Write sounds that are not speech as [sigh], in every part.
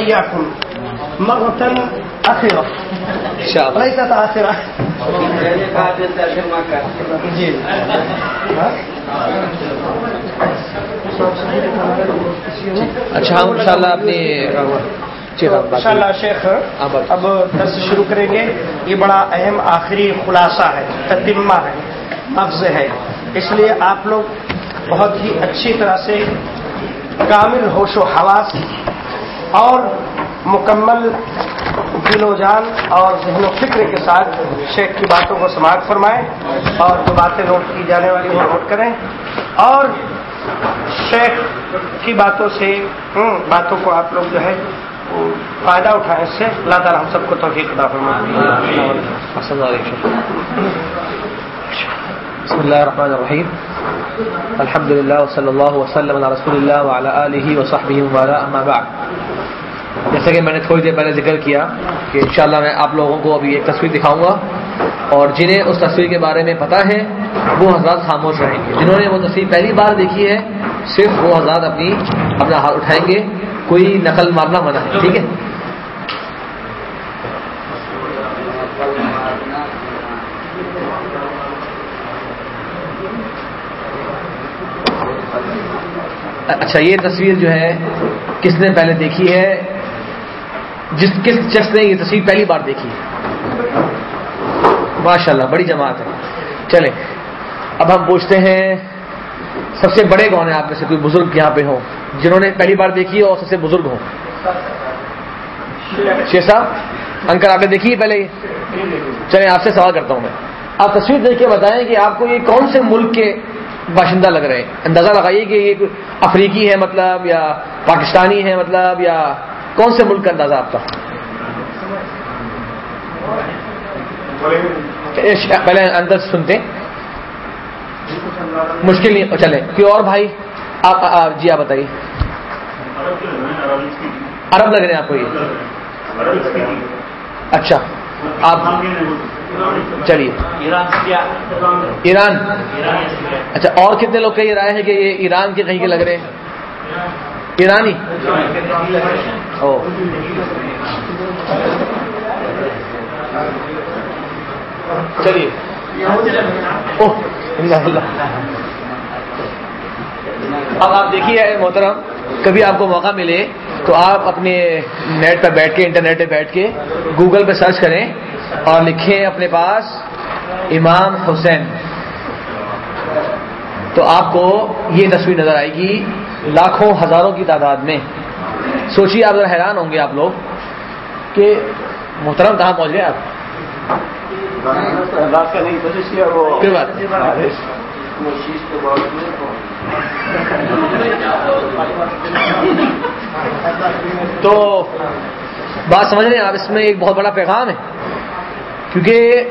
إياكم مرة أخيرة. ليست آخرة. جی. اچھا ہم ان شاء اللہ اپنی ان شاء اللہ شیخ اب درس شروع کریں گے۔ یہ بڑا اہم آخری خلاصہ ہے تتمہ ہے مغز ہے۔ اس لیے آپ لوگ بہت ہی اچھی طرح سے کامل ہوش و حواس اور مکمل دل و جان اور ذہن و فکر کے ساتھ شیخ کی باتوں کو سماعت فرمائیں اور جو باتیں نوٹ کی جانے والی وہ نوٹ کریں اور شیخ کی باتوں سے باتوں کو آپ لوگ جو ہے فائدہ اٹھائیں، اس سے اللہ تعالیٰ ہم سب کو توفیق ادا فرمائیں بسم اللہ الرحمن الرحیم۔ الحمد للہ وصلی اللہ وسلم علی رسول اللہ وعلی آلہ وصحبہ وعلی اما بعد۔ جیسا کہ میں نے تھوڑی دیر پہلے ذکر کیا کہ انشاءاللہ میں آپ لوگوں کو ابھی ایک تصویر دکھاؤں گا اور جنہیں اس تصویر کے بارے میں پتہ ہے، وہ حضرات خاموش رہیں گے۔ جنہوں نے وہ تصویر پہلی بار دیکھی ہے، صرف وہ حضرات اپنی، اپنا ہاتھ اٹھائیں گے۔ کوئی نقل مارنا منع ہے، ٹھیک ہے؟ اچھا یہ تصویر جو ہے، کس نے پہلے دیکھی ہے؟ جس کس شخص نے یہ تصویر پہلی بار دیکھی؟ ہے ماشاء اللہ بڑی جماعت ہے۔ چلیں، اب ہم پوچھتے ہیں، سب سے بڑے کون ہیں آپ میں سے؟ کوئی بزرگ یہاں پہ ہوں، جنہوں نے پہلی بار دیکھی اور سب سے بزرگ ہوں؟ شیخ صاحب، انکل، آپ نے دیکھی پہلے؟ چلیں، آپ سے سوال کرتا ہوں میں۔ آپ تصویر دیکھ کے بتائیں کہ آپ کو یہ کون سے ملک کے باشندہ لگ رہے ہیں؟ اندازہ لگائیے کہ یہ افریقی ہے مطلب یا پاکستانی ہے مطلب یا کون سے ملک کا اندازہ آپ کا؟ پہلے اندر سنتے مشکل نہیں چلے کہ اور بھائی؟ آپ جی آپ بتائیے۔ عرب لگ رہے ہیں آپ کو یہ۔ اچھا آپ۔ چلیے۔ ایران۔ اچھا اور کتنے لوگ کہیں رائے ہیں کہ یہ ایران کے کہیں کے لگ رہے ہیں؟ ایرانی؟ او۔ چلیے۔ اب آپ دیکھیے محترم، کبھی آپ کو موقع ملے تو آپ اپنے نیٹ پہ بیٹھ کے، انٹرنیٹ پہ بیٹھ کے گوگل پہ سرچ کریں اور لکھیں اپنے پاس امام حسین۔ تو آپ کو یہ تصویر نظر آئے گی۔ لاکھوں ہزاروں کی تعداد میں۔ سوچیے آپ ذرا حیران ہوں گے آپ لوگ کہ محترم کہاں پہنچ گئے آپ؟ تو بات سمجھ رہے ہیں آپ، اس میں ایک بہت بڑا پیغام ہے۔ کیونکہ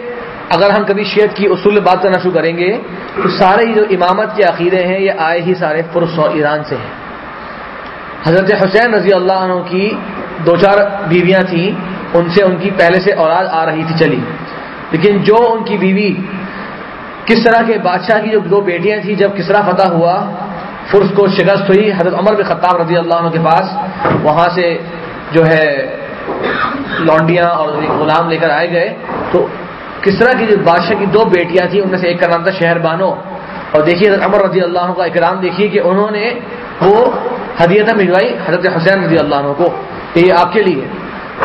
اگر ہم کبھی شیعت کی اصول بات کرنا شروع کریں گے، تو سارے ہی جو امامت کے عقیدے ہیں، یہ آئے ہی سارے فرس اور ایران سے ہیں۔ حضرت حسین رضی اللہ عنہ کی دو چار بیویاں تھیں، ان سے ان کی پہلے سے اولاد آ رہی تھی، چلی۔ لیکن جو ان کی بیوی کس طرح کے بادشاہ کی جو دو بیٹیاں تھیں، جب کسرا فتح ہوا، فرس کو شکست ہوئی، حضرت عمر بن خطاب رضی اللہ عنہ کے پاس، وہاں سے جو ہے لانڈیاں اور غلام لے کر آئے گئے، تو کس طرح کی جو بادشاہ کی دو بیٹیاں تھیں، ان میں سے ایک کا نام تھا شہر بانو اور دیکھیے حضرت عمر رضی اللہ عنہ کا اکرام دیکھیے کہ انہوں نے وہ حدیت بھجوائی حضرت حسین رضی اللہ عنہ کو، کہ یہ آپ کے لیے۔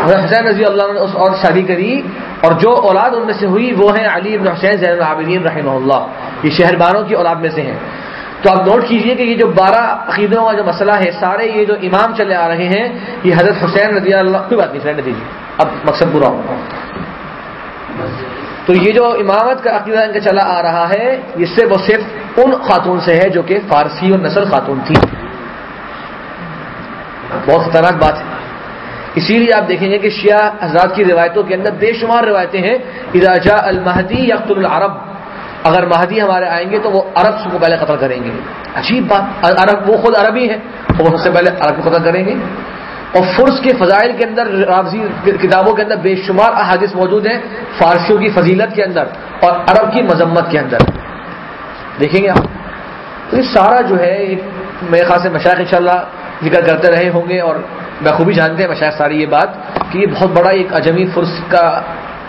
حضرت حسین رضی اللہ عنہ نے اس اور شادی کری اور جو اولاد ان میں سے ہوئی وہ ہیں علی ابن حسین زین العابدین رحمہ اللہ۔ یہ شہر بانوں کی اولاد میں سے ہیں۔ تو آپ نوٹ کیجیے کہ یہ جو بارہ عقیدوں کا جو مسئلہ ہے، سارے یہ جو امام چلے آ رہے ہیں، یہ حضرت حسین رضی اللہ کوئی بات نہیں فرینڈ دیجیے اب مقصد پورا ہو۔ تو یہ جو امامت کا عقیدہ ان کا چلا آ رہا ہے، اس سے وہ صرف ان خاتون سے ہے جو کہ فارسی اور نسل خاتون تھی۔ بہت خطرناک بات ہے۔ اسی لیے آپ دیکھیں گے کہ شیعہ حضرات کی روایتوں کے اندر بے شمار روایتیں ہیں اراجا المہدی یقت العرب۔ اگر مہدی ہمارے آئیں گے تو وہ عرب کو پہلے قتل کریں گے۔ عجیب بات، عرب وہ خود عربی ہے وہ سب سے پہلے عرب کو قتل کریں گے۔ اور فرس کے فضائل کے اندر، رابضی کتابوں کے اندر بے شمار احادث موجود ہیں فارسیوں کی فضیلت کے اندر اور عرب کی مذمت کے اندر۔ دیکھیں گے آپ۔ تو یہ سارا جو ہے میرے خاص سے مشاق ان ذکر کرتے رہے ہوں گے اور بخوبی جانتے ہیں مشاہد ساری یہ بات کہ یہ بہت بڑا ایک اجمی فرس کا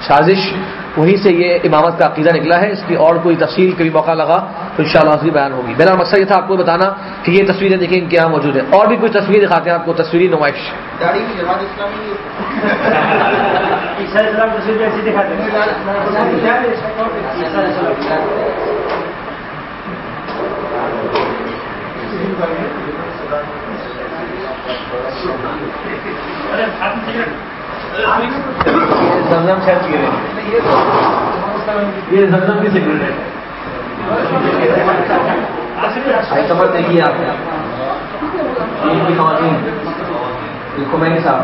سازش وہیں سے یہ امامت کا عقیدہ نکلا ہے اس کی اور کوئی تفصیل کبھی موقع لگا تو ان شاء اللہ بیان ہوگی۔ میرا مقصد یہ تھا آپ کو بتانا کہ یہ تصویریں دیکھیں کہ یہاں موجود ہیں۔ اور بھی کچھ تصویر دکھاتے ہیں آپ کو تصویری نمائش۔ [laughs] زمزم شاید یہ زمزم کی سگریٹ ہے۔ سفر دیکھیے آپ۔ خواتین۔ الکمین صاحب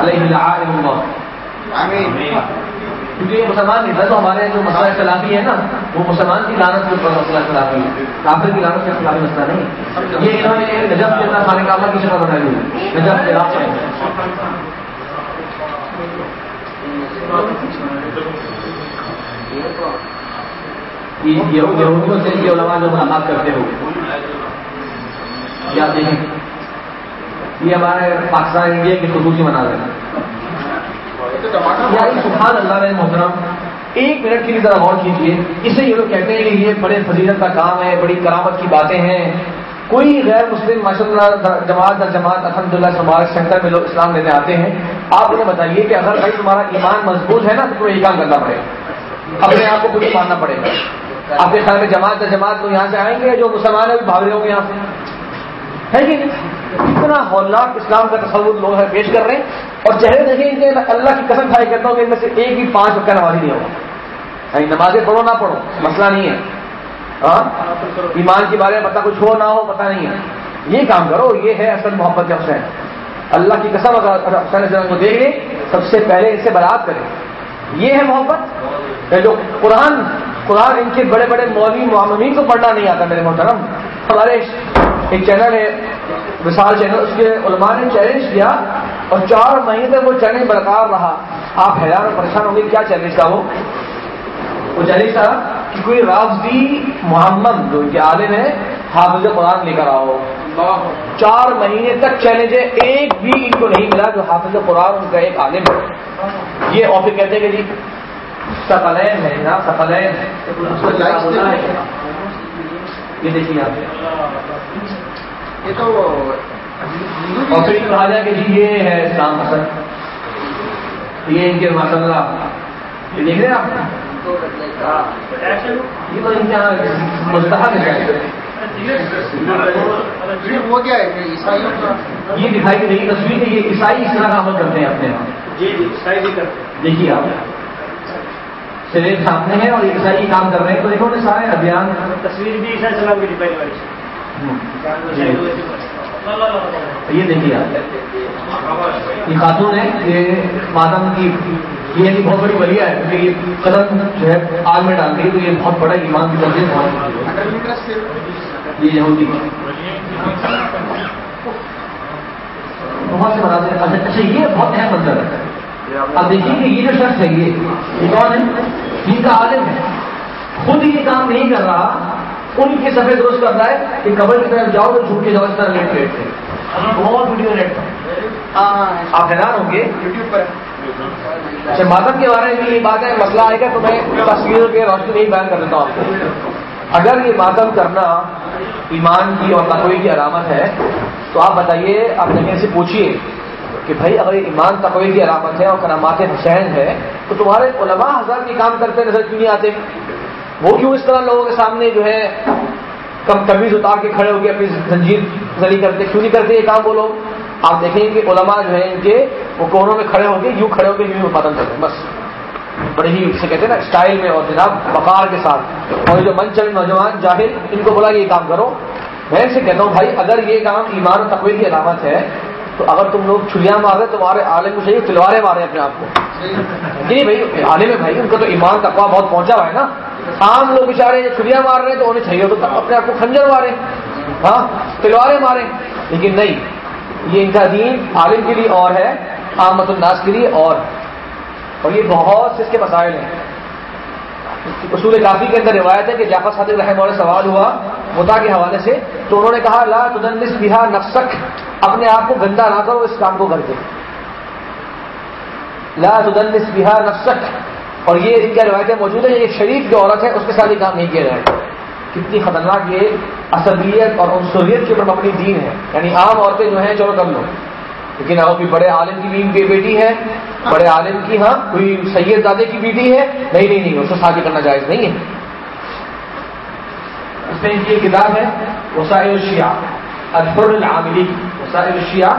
علیہ اللہ۔ کیونکہ یہ مسلمان نہیں تھا تو ہمارے جو مسئلہ اختلافی ہے نا، وہ مسلمان کی لانت کے اوپر مسئلہ اختلافی ہے کافر کی لانت کے خلافی مسئلہ نہیں۔ یہ انہوں نے نجب کے اندر خانے کعبہ کی شکل بنائی ہوئی۔ نجب کے راستے یہودیوں سے یہ علماء جو ملاقات کرتے ہو۔ یا دیکھیں؟ یہ ہمارے پاکستان، انڈیا کی خصوصی مناظر ہے۔ سبحان اللہ میں محترم، ایک منٹ کی طرح غور کیجیے اسے یہ لوگ کہتے ہیں کہ یہ بڑے فضیلت کا کام ہے، بڑی کرامت کی باتیں ہیں۔ کوئی غیر مسلم ماشاء اللہ جماعت در جماعت الحمد للہ سماج سینٹر میں لوگ اسلام لینے آتے ہیں۔ آپ انہیں بتائیے کہ اگر بھائی تمہارا ایمان مضبوط ہے نا، تو تمہیں یہ کام کرنا پڑے۔ گا اپنے آپ کو کچھ ماننا پڑے۔ گا آپ کے خیال میں جماعت در جماعت لوگ یہاں سے آئیں گے، جو مسلمان ہیں بھاگ رہے ہوں گے یہاں سے۔ ہے کہ اتنا ہولناک اسلام کا تصور لوگ ہیں، پیش کر رہے ہیں۔ اور چہرے دیکھیں کہ اللہ کی قسم کھائی کرتا ہوں کہ ان میں سے ایک بھی پانچ وقت نمازی نہیں ہوگا۔ یعنی نمازیں پڑھو نہ پڑھو، مسئلہ نہیں ہے۔ ہاں؟ ایمان کے بارے میں پتا کچھ ہو نہ ہو پتا نہیں ہے۔ یہ کام کرو، یہ ہے اصل محبت کے حسین۔ اللہ کی قسم اگر حسین کو دیکھ لیں سب سے پہلے ان سے برات کریں یہ ہے محبت۔ جو قرآن قرآن ان کے بڑے بڑے مولوی معاملین کو پڑھنا نہیں آتا میرے محترم۔ ہمارے ایک چینل ہے مثال چینل اس کے علماء نے چیلنج کیا اور چار مہینے تک وہ چیلنج برقرار رہا۔ آپ حیران اور پریشان ہوں گے کیا چیلنج تھا وہ؟ وہ چیلنج تھا کہ کوئی رافضی محمد جو کہ عالم ہے حافظ قرآن لے کر آؤ۔ چار مہینے تک چیلنج ہے ایک بھی ان کو نہیں ملا جو حافظ قرآن ان کا ایک عالم ہے۔ یہ آفر کہتے کہ جی سکلین ہے نا سکلین ہے۔ یہ دیکھیے آپ۔ یہ تو اور پھر کہا جائے کہ جی یہ ہے اسلام حسن یہ ان کے ماشاء اللہ یہ دیکھ رہے ہیں آپ؟ یہ تو ان کے یہاں مستحق ہے وہ کیا ہے یہ دکھائی دی گئی تصویر ہے یہ عیسائی اس طرح کا عمل کرتے ہیں اپنے یہاں جی جی دیکھیے آپ۔ سریب سامنے ہیں اور عیسائی کام کر رہے ہیں۔ تو دیکھو نا سارے ابھیان۔ تصویر بھی عیسائی سلام کی دکھائی والی۔ جی۔ یہ دیکھیے یہ خاتون ہے یہ ماتم کی یہ بہت بڑی بلیا ہے، کیونکہ یہ قدم جو ہے آگ میں ڈالتی ہے تو یہ بہت بڑا ایمان کی درجے یہ یہودی۔ بہت سے بتاتے ہیں اچھا،, اچھا یہ بہت اہم منظر ہے۔ اب دیکھیے کہ یہ جو شخص ہے، یہ کون ہے جن کا عالم ہے۔ خود یہ کام نہیں کر رہا ان کی سفید درست کرتا ہے کہ قبر کی طرف جاؤ تو جھوٹ کے جاؤ اس طرح لیٹ لیٹ بہت ویڈیو نیٹ آپ حیران ہوں گے۔ یوٹیوب پر۔ اچھا ماتم کے بارے میں یہ بات ہے مسئلہ آئے گا تو میں تصویروں کے روشنی نہیں بیان کر دیتا ہوں آپ کو۔ اگر یہ ماتم کرنا ایمان کی اور تقوی کی علامت ہے تو آپ بتائیے آپ نگر سے پوچھیے کہ بھائی اگر یہ ایمان تقوی کی علامت ہے اور کرامات حسین ہے تو تمہارے علماء ہزار کی کام کرتے نظر کیوں نہیں آتے؟ وہ کیوں اس طرح لوگوں کے سامنے جو ہے کم کمیز اتار کے کھڑے ہو کے اپنی زنجیر زلی کرتے؟ کیوں نہیں کرتے یہ کام وہ لوگ؟ آپ دیکھیں کہ علماء جو ہے ان کے وہ کونوں میں کھڑے ہو کے یوں کھڑے ہو کے یوں پتن کرتے بس۔ بڑے ہی سے کہتے ہیں نا اسٹائل میں اور جناب بقار کے ساتھ۔ اور جو من چل نوجوان جاہل، ان کو بولا یہ کام کرو۔ میں سے کہتا ہوں بھائی، اگر یہ کام ایمان و تقوی کی علامت ہے تو اگر تم لوگ چھڑیاں مار رہے تمہارے عالم کو چاہیے تلواریں مارے اپنے آپ کو۔ جی بھائی، عالم ہے بھائی، ان کو تو ایمان تقوا بہت پہنچا ہوا ہے نا۔ عام لوگ بےچارے چھڑیاں مار رہے ہیں تو انہیں چاہیے تو اپنے آپ کو کھنجر مارے۔ ہاں تلواریں مارے۔ لیکن نہیں، یہ ان کا دین عالم کے لیے اور ہے آمد الناس کے لیے اور اور یہ بہت سے اس کے مسائل ہیں۔ اصول کافی کے اندر روایت ہے کہ جعفر صادق رحم اور سوال ہوا، متا کے حوالے سے، تو انہوں نے کہا، لا تدنس بہا نفسک، اپنے آپ کو گندا نہ کرو، اس کام کو کر کے لا تدنس بہا نفسک۔ اور یہ ان کا روایتیں موجود ہیں، یہ شریف جو عورت ہے، اس کے ساتھ یہ کام نہیں کیا جائے کتنی خطرناک یہ اصلیت اور عنصریت کے اوپر مبنی دین ہے۔ یعنی عام عورتیں جو ہیں، چلو کر لو۔ لیکن اگر کوئی بڑے عالم کی بھی کی بیٹی ہے، بڑے عالم کی ہاں کوئی سید زادے کی بیٹی ہے، نہیں نہیں نہیں اس سے شادی کرنا جائز نہیں ہے۔ اس میں ان کی کتاب ہے، وسائل الشیعہ اکبر العاملی وسائل الشیعہ،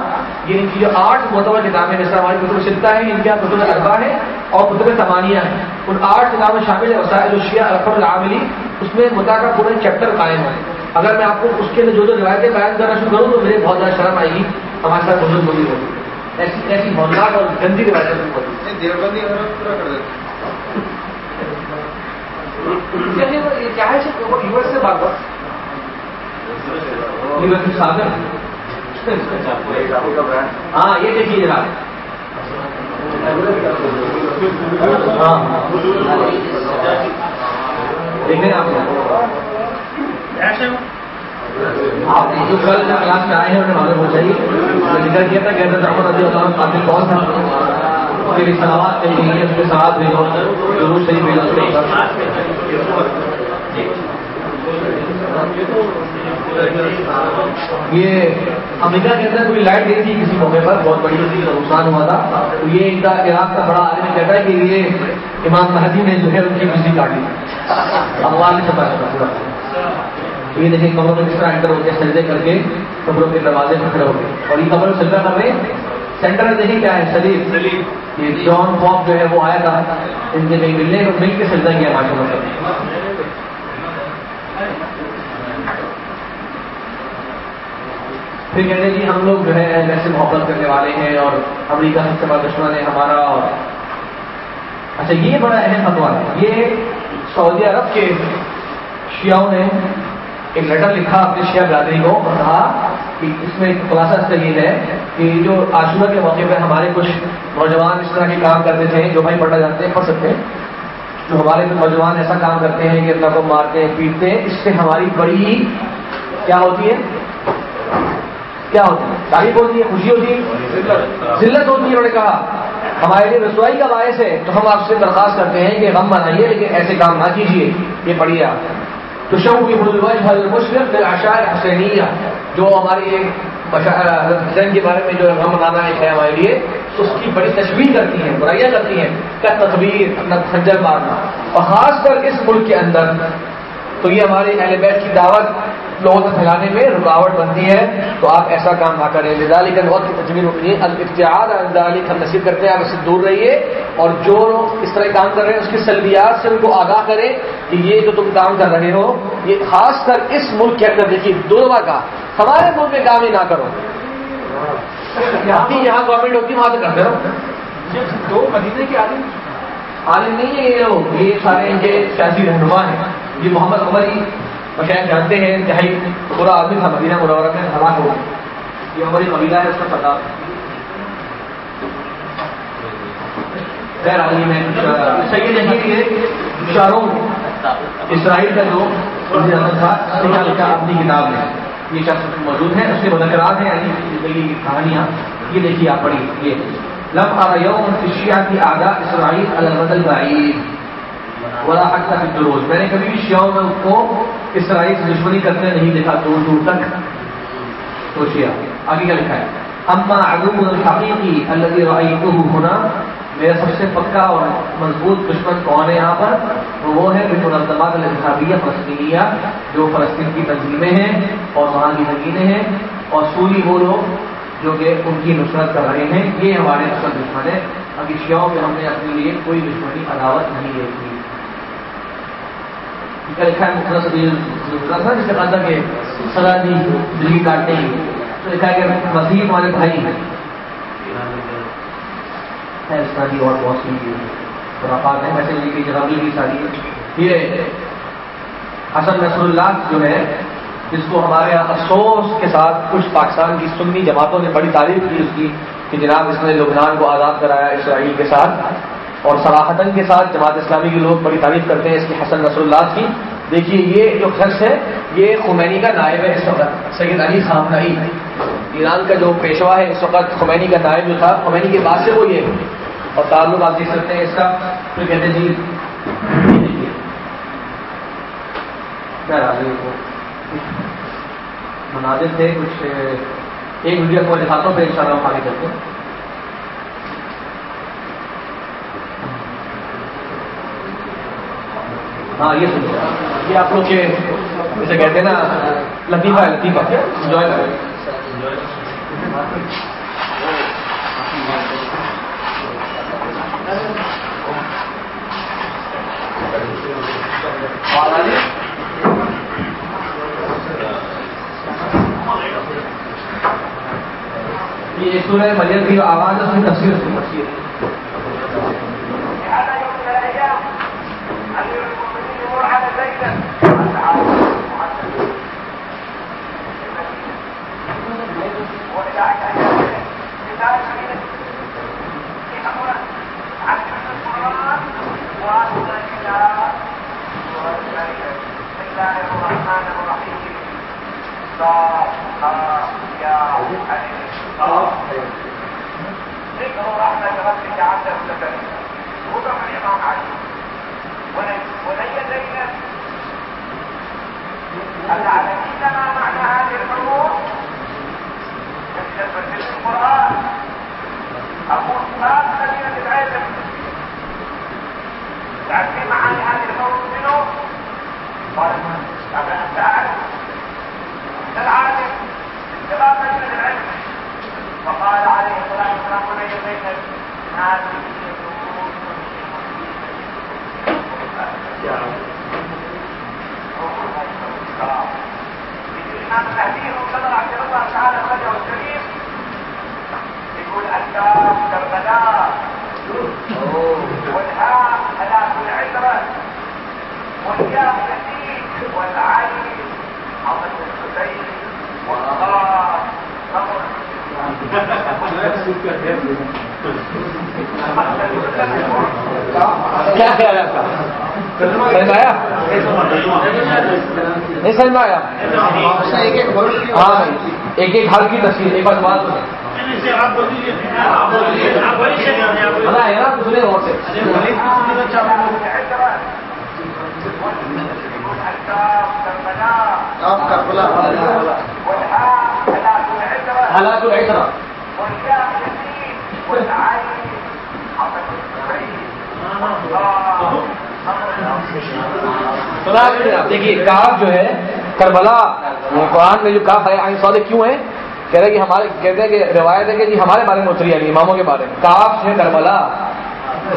یہ ان کی جو آٹھ معتبر کتابیں جیسے ہماری کتب سلطہ ہے ان کا کتب اربا ہے اور کتب تمانیہ ہیں۔ ان آٹھ کتابیں شامل ہے وسائل الشیعہ اکبر العاملی اس میں متا کا پورا چیپٹر قائم ہے اگر میں آپ کو اس کے اندر جو جو روایتیں بیان کرنا شروع کروں تو مجھے بہت زیادہ شرم آئے گی۔ ہمارے ساتھ بزرگ ہوگی ہوگی ایسی ایسی بہت اور گندی روایتیں ہاں یہ دیکھیے ذرا ہاں دیکھیں آپ۔ آپ جو کل کلاس میں آئے ہیں انہیں معلوم ہو چاہیے ذکر کیا تھا کہ حضرت رضی اللہ عنہ قاتل کون تھا؟ اس کے لیے اس کے ساتھ بھی ضرور صحیح مل یہ امریکہ کے اندر کوئی لائٹ نہیں تھی کسی موقع پر، بہت بڑی نقصان ہوا تھا۔ تو یہ ان کا عراق کا بڑا آدمی کہتا ہے کہ یہ امام مہدی نے جو ہے ان کی بجلی کاٹی اموال سے پتا پورا یہ دیکھیں کمروں میں کس طرح انٹر ہوتے ہیں، سجدے کر کے کمروں کے دروازے میں کھڑے ہو گئے اور یہ کمر سجدہ کر رہے ہیں۔ سینٹر میں دیکھیں کیا ہے شریف یہ جان پاپ جو ہے وہ آیا تھا۔ ان کے کہیں ملنے اور مل کے سجدہ کیا ماشاء اللہ پھر کہتے ہیں جی ہم لوگ جو ہے ویسے محبت کرنے والے ہیں اور امریکہ سب سے بڑا دشمن ہے ہمارا۔ اور اچھا یہ بڑا اہم فتوا ہے۔ یہ سعودی عرب کے شیعوں نے ایک لیٹر لکھا اپنے شیعہ برادری کو اور کہا کہ اس میں خلاصہ اس ہے کہ جو عاشورہ کے موقع پہ ہمارے کچھ نوجوان اس طرح کے کام کرتے تھے، جو بھائی پڑھنا جانتے ہیں پڑھ سکتے ہیں۔ جو ہمارے نوجوان ایسا کام کرتے ہیں کہ اللہ کو مارتے ہیں، پیٹتے ہیں، اس سے ہماری بڑی کیا ہوتی ہے؟ کیا ہوتی ہے؟ تعریف ہوتی ہے، خوشی ہوتی ہے، ذلت ہوتی ہے، انہوں نے کہا۔ ہمارے لیے رسوائی کا باعث ہے۔ تو ہم آپ سے درخواست کرتے ہیں کہ غم بنائیے لیکن ایسے کام نہ کیجیے، یہ پڑھیے آپ تشوه الوجه المشرق للعشاء اشار جو ہماری ایک حسین کے بارے میں جو غم ایک ہے ہمارے لیے اس کی بڑی تشویش کرتی ہیں، برائیاں کرتی ہیں کیا تصویر اپنا کھنجر مارنا۔ اور خاص کر اس ملک کے اندر، تو یہ ہمارے اہل بیت کی دعوت لوگوں تک پھیلانے میں رکاوٹ بنتی ہے تو آپ ایسا کام نہ کریں۔ لذالک بہت کی تجویز ہوتی ہے۔ الفتیار الدالک ہم نصیب کرتے ہیں آپ اس سے دور رہیے۔ اور جو لوگ اس طرح کام کر رہے ہیں اس کی سلبیات سے ان کو آگاہ کریں کہ یہ جو تم کام کر رہے ہو یہ خاص کر اس ملک کے اندر دیکھیے دو کا ہمارے ملک میں کام ہی نہ کرو۔ یہاں گورنمنٹ ہوتی وہاں سے کرتے رہو دو مدینے کے عالم۔ عالم نہیں ہے یہ لوگ یہ سارے ان کے سیاسی رہنما ہیں۔ یہ محمد عمر اور شاید جانتے ہیں انتہائی برا آدمی تھا مدینہ مرورہ میں ہلاک ہو گیا یہ ہماری قبیلہ ہے، اس کا پتا غیر عالم ہے سید نہیں شاہروں اسرائیل کا جو تھا لکھا اپنی کتاب میں؟ یہ شخص موجود ہیں، اس کے مذکرات ہیں یعنی کہانیاں۔ یہ دیکھیے، آپ پڑھی یہ، لم آ یوم کی آگا اسرائیل البدل بعید۔ ولا حق تک روز۔ میں نے کبھی بھی شیاؤں میں اس کو اسرائیل سے دشمنی کرتے نہیں دیکھا، دور دور تک۔ سوچیے آگے کیا لکھا ہے؟ اما عدو الحقیقی اللہ رائے ہونا میرا سب سے پکا اور مضبوط دشمن کون ہے یہاں پر؟ وہ ہے کہ منظمات الحابیہ فلسطینیہ، جو فلسطین کی تنظیمیں ہیں اور وہاں کی نگینیں ہیں۔ اور سوری وہ لوگ جو کہ ان کی نصرت کر رہے ہیں، یہ ہمارے اصل دشمن ہے ابھی شیاؤں میں ہم نے اپنے لیے کوئی دشمنی عداوت نہیں دیکھی۔ لکھا مطلب ہے جس سے کہا کہ سزا دی، دلی کاٹنے کی تو لکھا ہے کہ مسیح ہمارے بھائی۔ ہیں شادی اور بہت سی خرافات ہیں، ویسے کی جگہ کی شادی ہے یہ حسن رسول اللہ جو ہے، جس کو ہمارے یہاں افسوس کے ساتھ کچھ پاکستان کی سنی جماعتوں نے بڑی تعریف کی اس کی کہ جناب اس نے لبنان کو آزاد کرایا، اسرائیل کے ساتھ۔ اور سراہتن کے ساتھ جماعت اسلامی کے لوگ بڑی تعریف کرتے ہیں اس کی حسن نصر اللہ کی۔ دیکھیے یہ جو شخص ہے، یہ خمینی کا نائب ہے اس وقت، سید علی خامنائی ایران کا جو پیشوا ہے اس وقت خمینی کا نائب جو تھا، خمینی کے بعد سے وہ یہ اور تعلق آپ دیکھ سکتے ہیں اس کا۔ تو کہتے ہیں جی مناظر تھے، کچھ ایک ویڈیو کو دکھاتا ہوں، پھر ان شاء اللہ آگے کرتے ہیں۔ ہاں یہ سنو یہ آپ لوگ کے جیسے کہتے ہیں نا، لطیفہ ہے، لطیفہ۔ انجوائے کریں یہ سورہ مریم کی آواز ہے، اس کی تفصیل حالات العشرہ۔ دیکھیے، کاف جو ہے، کربلا، قرآن میں جو کاف ہے آئیں سودے کیوں ہے؟ کہہ رہے کہ ہمارے، کہتے ہیں کہ روایت ہے کہ جی ہمارے بارے میں اتری ہے یعنی اماموں کے بارے میں۔ کاف ہے کربلا۔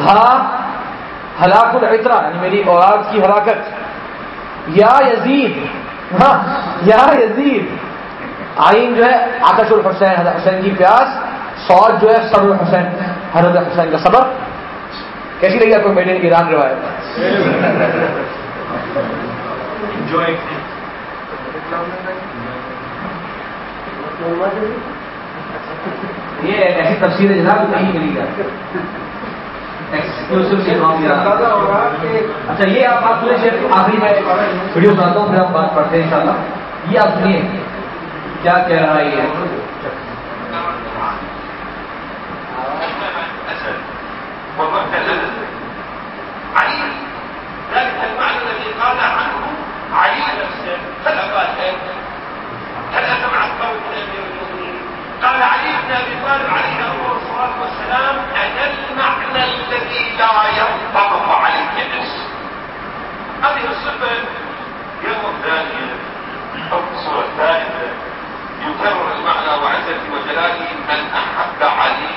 ہاں ہلاک العطرا یعنی میری اولاد کی ہلاکت۔ یا یزید ہاں یا یزید آئین جو ہے آکش الحسین حسین کی پیاس سوج جو ہے سر الحسین حضرت حسین کا سبق کیسی لگی آپ کو میڈ ان ایران روایت؟ یہ ایسی تفصیل ہے جناب نہیں ملی گا اچھا یہ آپ بات سنیں شیخ، آخری میں ویڈیو سناتا ہوں پھر ہم بات پڑھتے ہیں انشاءاللہ۔ یہ آپ سنیے، کیا کہہ رہا ہے یہ؟ قال علي بن ابي طالب عليه افضل الصلاه والسلام انا المعنى الذي لا ينطبق عليه الناس هذه الصفه يوم الثانيه او الصوره الثالثه يكرر المعنى وعزتي وجلالي من احب علي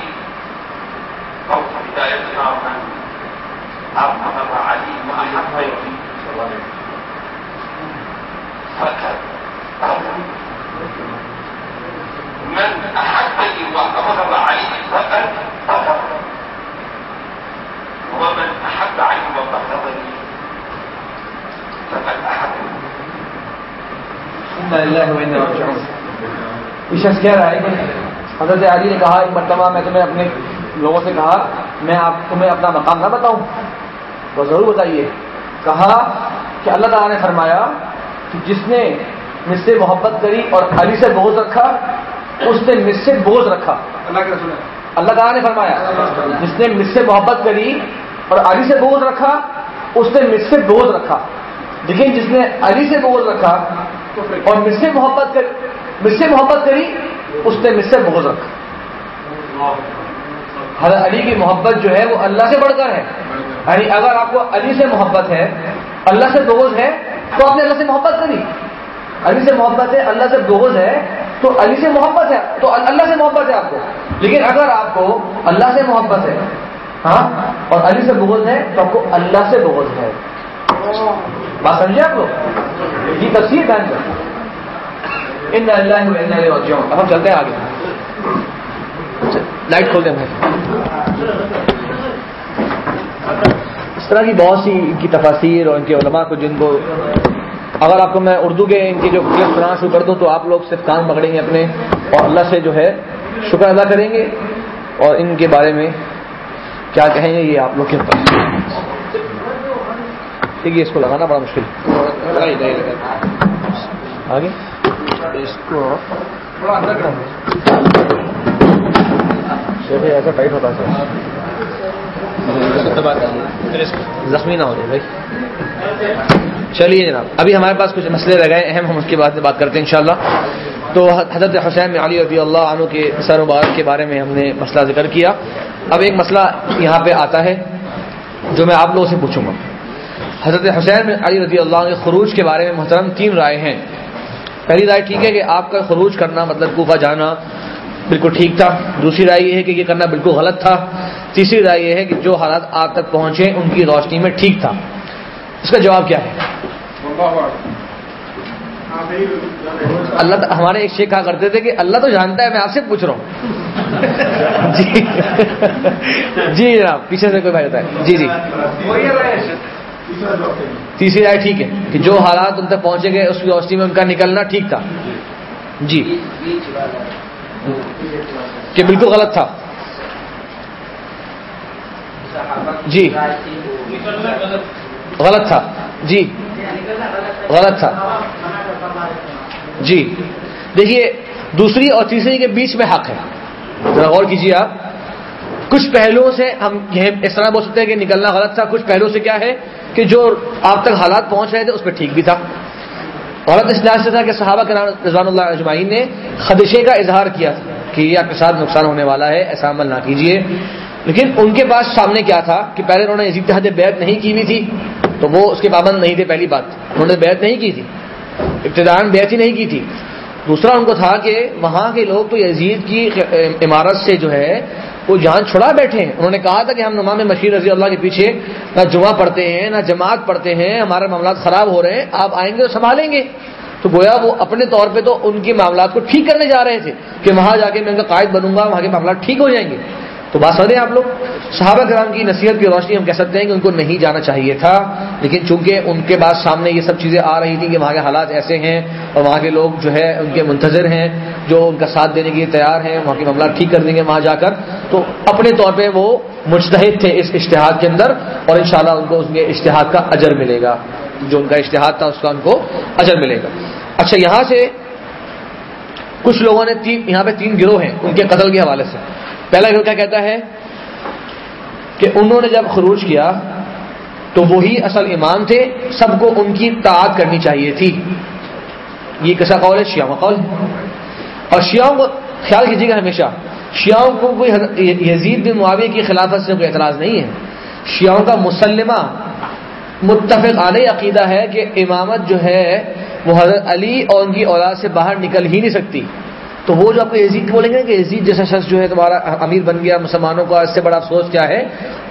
فوق بدايتنا من أبغض علي وأحب فقد من یہ شخص کہہ رہا ہے کہ حضرت علی نے کہا ایک مرتبہ میں تمہیں اپنے لوگوں سے کہا میں آپ تمہیں اپنا مقام نہ بتاؤں۔ تو ضرور بتائیے۔ کہا کہ اللہ تعالیٰ نے فرمایا کہ جس نے مجھ سے محبت کری اور علی سے بوجھ رکھا اس نے مجھ سے بوجھ رکھا۔ اللہ کے اللہ تعالیٰ نے فرمایا جس نے مجھ سے محبت کری اور علی سے بوجھ رکھا اس نے مجھ سے بوجھ رکھا۔ لیکن جس نے علی سے بوجھ رکھا اور مجھ سے محبت کر مجھ سے محبت کری، اس نے مجھ سے بوجھ رکھا۔ حضرت علی کی محبت جو ہے وہ اللہ سے بڑھ کر ہے۔ یعنی اگر آپ کو علی سے محبت ہے، اللہ سے بوجھ ہے، تو آپ نے اللہ سے محبت کری۔ علی سے محبت ہے، اللہ سے بوجھ ہے، تو علی سے محبت ہے، تو اللہ سے محبت ہے آپ کو۔ لیکن اگر آپ کو اللہ سے محبت ہے ہاں اور علی سے بغض ہے، تو آپ کو اللہ سے بغض ہے۔ بات سمجھے آپ لوگ یہ تفصیل بہن کر ان اللہ اب ہم چلتے ہیں آگے لائٹ کھول دیں اس طرح کی بہت سی ان کی تفاصیر اور ان کے علماء کو جن کو اگر آپ کو میں اردو کے ان کی جو کلپ سنانا شروع کر دوں تو آپ لوگ صرف کام پکڑیں گے اپنے اور اللہ سے جو ہے شکر ادا کریں گے اور ان کے بارے میں کیا کہیں گے یہ آپ لوگ کے پاس ٹھیک ہے اس کو لگانا بڑا مشکل۔ آگے۔ اس کو ایسا ٹائٹ ہوتا ہے۔ زخمی نہ ہو جائے بھائی۔ چلیے جناب ابھی ہمارے پاس کچھ مسئلے لگائے اہم ہم اس کے بعد بات کرتے ہیں انشاءاللہ۔ تو حضرت حسین علی رضی اللہ عنہ کے سر مبارک کے بارے میں ہم نے مسئلہ ذکر کیا۔ اب ایک مسئلہ یہاں پہ آتا ہے جو میں آپ لوگوں سے پوچھوں گا۔ حضرت حسین علی رضی اللہ کے خروج کے بارے میں محترم تین رائے ہیں۔ پہلی رائے ٹھیک ہے کہ آپ کا خروج کرنا مطلب کوفہ جانا بالکل ٹھیک تھا۔ دوسری رائے یہ ہے کہ یہ کرنا بالکل غلط تھا۔ تیسری رائے یہ ہے کہ جو حالات آپ تک پہنچے ان کی روشنی میں ٹھیک تھا۔ اس کا جواب کیا ہے؟ اللہ ہمارے ایک شیخ کہا کرتے تھے کہ اللہ تو جانتا ہے میں آپ سے پوچھ رہا ہوں۔ [laughs] جی۔ [laughs] جی جناب پیچھے سے کوئی بھائی ہوتا ہے جی۔ جی تیسری رائے ٹھیک ہے کہ جو حالات ان تک پہنچے گئے اس کی روشنی میں ان کا نکلنا ٹھیک تھا۔ جی۔ کہ بالکل غلط تھا۔ جی۔ غلط۔ تھا۔ جی۔ غلط تھا۔ جی۔ دیکھیے دوسری اور تیسری کے بیچ میں حق ہے۔ ذرا غور کیجیے آپ۔ کچھ پہلوؤں سے ہم یہ اس طرح بول سکتے ہیں کہ نکلنا غلط تھا۔ کچھ پہلو سے کیا ہے کہ جو آپ تک حالات پہنچ رہے تھے اس پہ ٹھیک بھی تھا۔ غلط اس لحاظ سے تھا کہ صحابہ کے رضوان اللہ اجمعین نے خدشے کا اظہار کیا تھا کہ یہ آپ کے ساتھ نقصان ہونے والا ہے، ایسا عمل نہ کیجیے لیکن ان کے پاس سامنے کیا تھا کہ پہلے انہوں نے اتحاد بیعت نہیں کی ہوئی تھی، تو وہ اس کے پابند نہیں تھے پہلی بات۔ انہوں نے بیعت نہیں کی تھی ابتدان بیعت ہی نہیں کی تھی۔ دوسرا ان کو تھا کہ وہاں کے لوگ تو یزید کی عمارت سے جو ہے وہ جان چھڑا بیٹھے ہیں۔ انہوں نے کہا تھا کہ ہم نمام مشیر رضی اللہ کے پیچھے نہ جمعہ پڑھتے ہیں، نہ جماعت پڑھتے ہیں، ہمارے معاملات خراب ہو رہے ہیں، آپ آئیں گے تو سنبھالیں گے۔ تو گویا وہ اپنے طور پہ تو ان کے معاملات کو ٹھیک کرنے جا رہے تھے کہ وہاں جا کے میں ان کا قائد بنوں گا، وہاں کے معاملات ٹھیک ہو جائیں گے۔ تو بات سمجھیں آپ لوگ؟ صحابہ کرام کی نصیحت کی روشنی ہم کہہ سکتے ہیں کہ ان کو نہیں جانا چاہیے تھا، لیکن چونکہ ان کے بعد سامنے یہ سب چیزیں آ رہی تھیں کہ وہاں کے حالات ایسے ہیں اور وہاں کے لوگ جو ہے ان کے منتظر ہیں، جو ان کا ساتھ دینے کے لیے تیار ہیں، وہاں کے معاملات ٹھیک کر دیں گے وہاں جا کر، تو اپنے طور پہ وہ مشتحد تھے اس اشتہاد کے اندر اور انشاءاللہ ان کو اس کے اشتہاد کا اجر ملے گا، جو ان کا اشتہاد تھا اس کا ان کو اجر ملے گا۔ اچھا یہاں سے کچھ لوگوں نے تین، یہاں پہ تین گروہ ہیں، ان کے قتل کے حوالے سے۔ پہلا کیا کہتا ہے کہ انہوں نے جب خروج کیا تو وہی اصل امام تھے، سب کو ان کی تعداد کرنی چاہیے تھی۔ یہ کیسا قول ہے شیاؤں قول اور شیاؤں کو خیال کیجیے گا ہمیشہ شیاؤں کو کوئی یزید بن معاویہ کی خلافت سے کوئی اعتراض نہیں ہے۔ شیاؤں کا مسلمہ متفق علیہ عقیدہ ہے کہ امامت جو ہے، وہ حضرت علی اور ان کی اولاد سے باہر نکل ہی نہیں سکتی۔ تو وہ جو آپ کو یزید بولیں گے کہ یزید جیسا شخص جو ہے تمہارا امیر بن گیا، مسلمانوں کا اس سے بڑا افسوس کیا ہے؟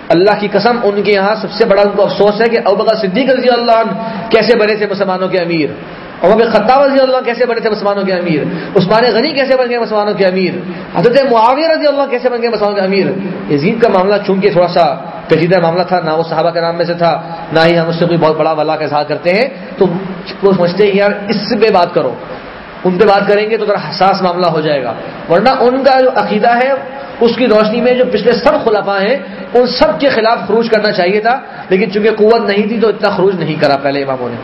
اللہ کی قسم ان کے یہاں سب سے بڑا ان کو افسوس ہے کہ ابکر صدیق رضی اللہ عنہ کیسے بنے تھے مسلمانوں کے امیر؟ اور خطاب رضی اللہ کیسے بنے تھے مسلمانوں کے امیر؟ عثمان غنی کیسے بن گئے مسلمانوں کے امیر؟ حضرت معاویہ رضی اللہ کیسے بن گئے مسلمانوں کے امیر؟ یزید کا معاملہ چونکہ تھوڑا سا پیچیدہ معاملہ تھا، نہ وہ صحابہ کے نام میں سے تھا، نہ ہی ہم اس سے کوئی بہت بڑا ولا کا اظہار کرتے ہیں۔ تو وہ سمجھتے ہیں یار اس پہ بات کرو۔ ان پہ بات کریں گے تو ذرا حساس معاملہ ہو جائے گا۔ ورنہ ان کا جو عقیدہ ہے، اس کی روشنی میں جو پچھلے سب خلفا ہیں، ان سب کے خلاف خروج کرنا چاہیے تھا، لیکن چونکہ قوت نہیں تھی تو اتنا خروج نہیں کرا پہلے اماموں نے۔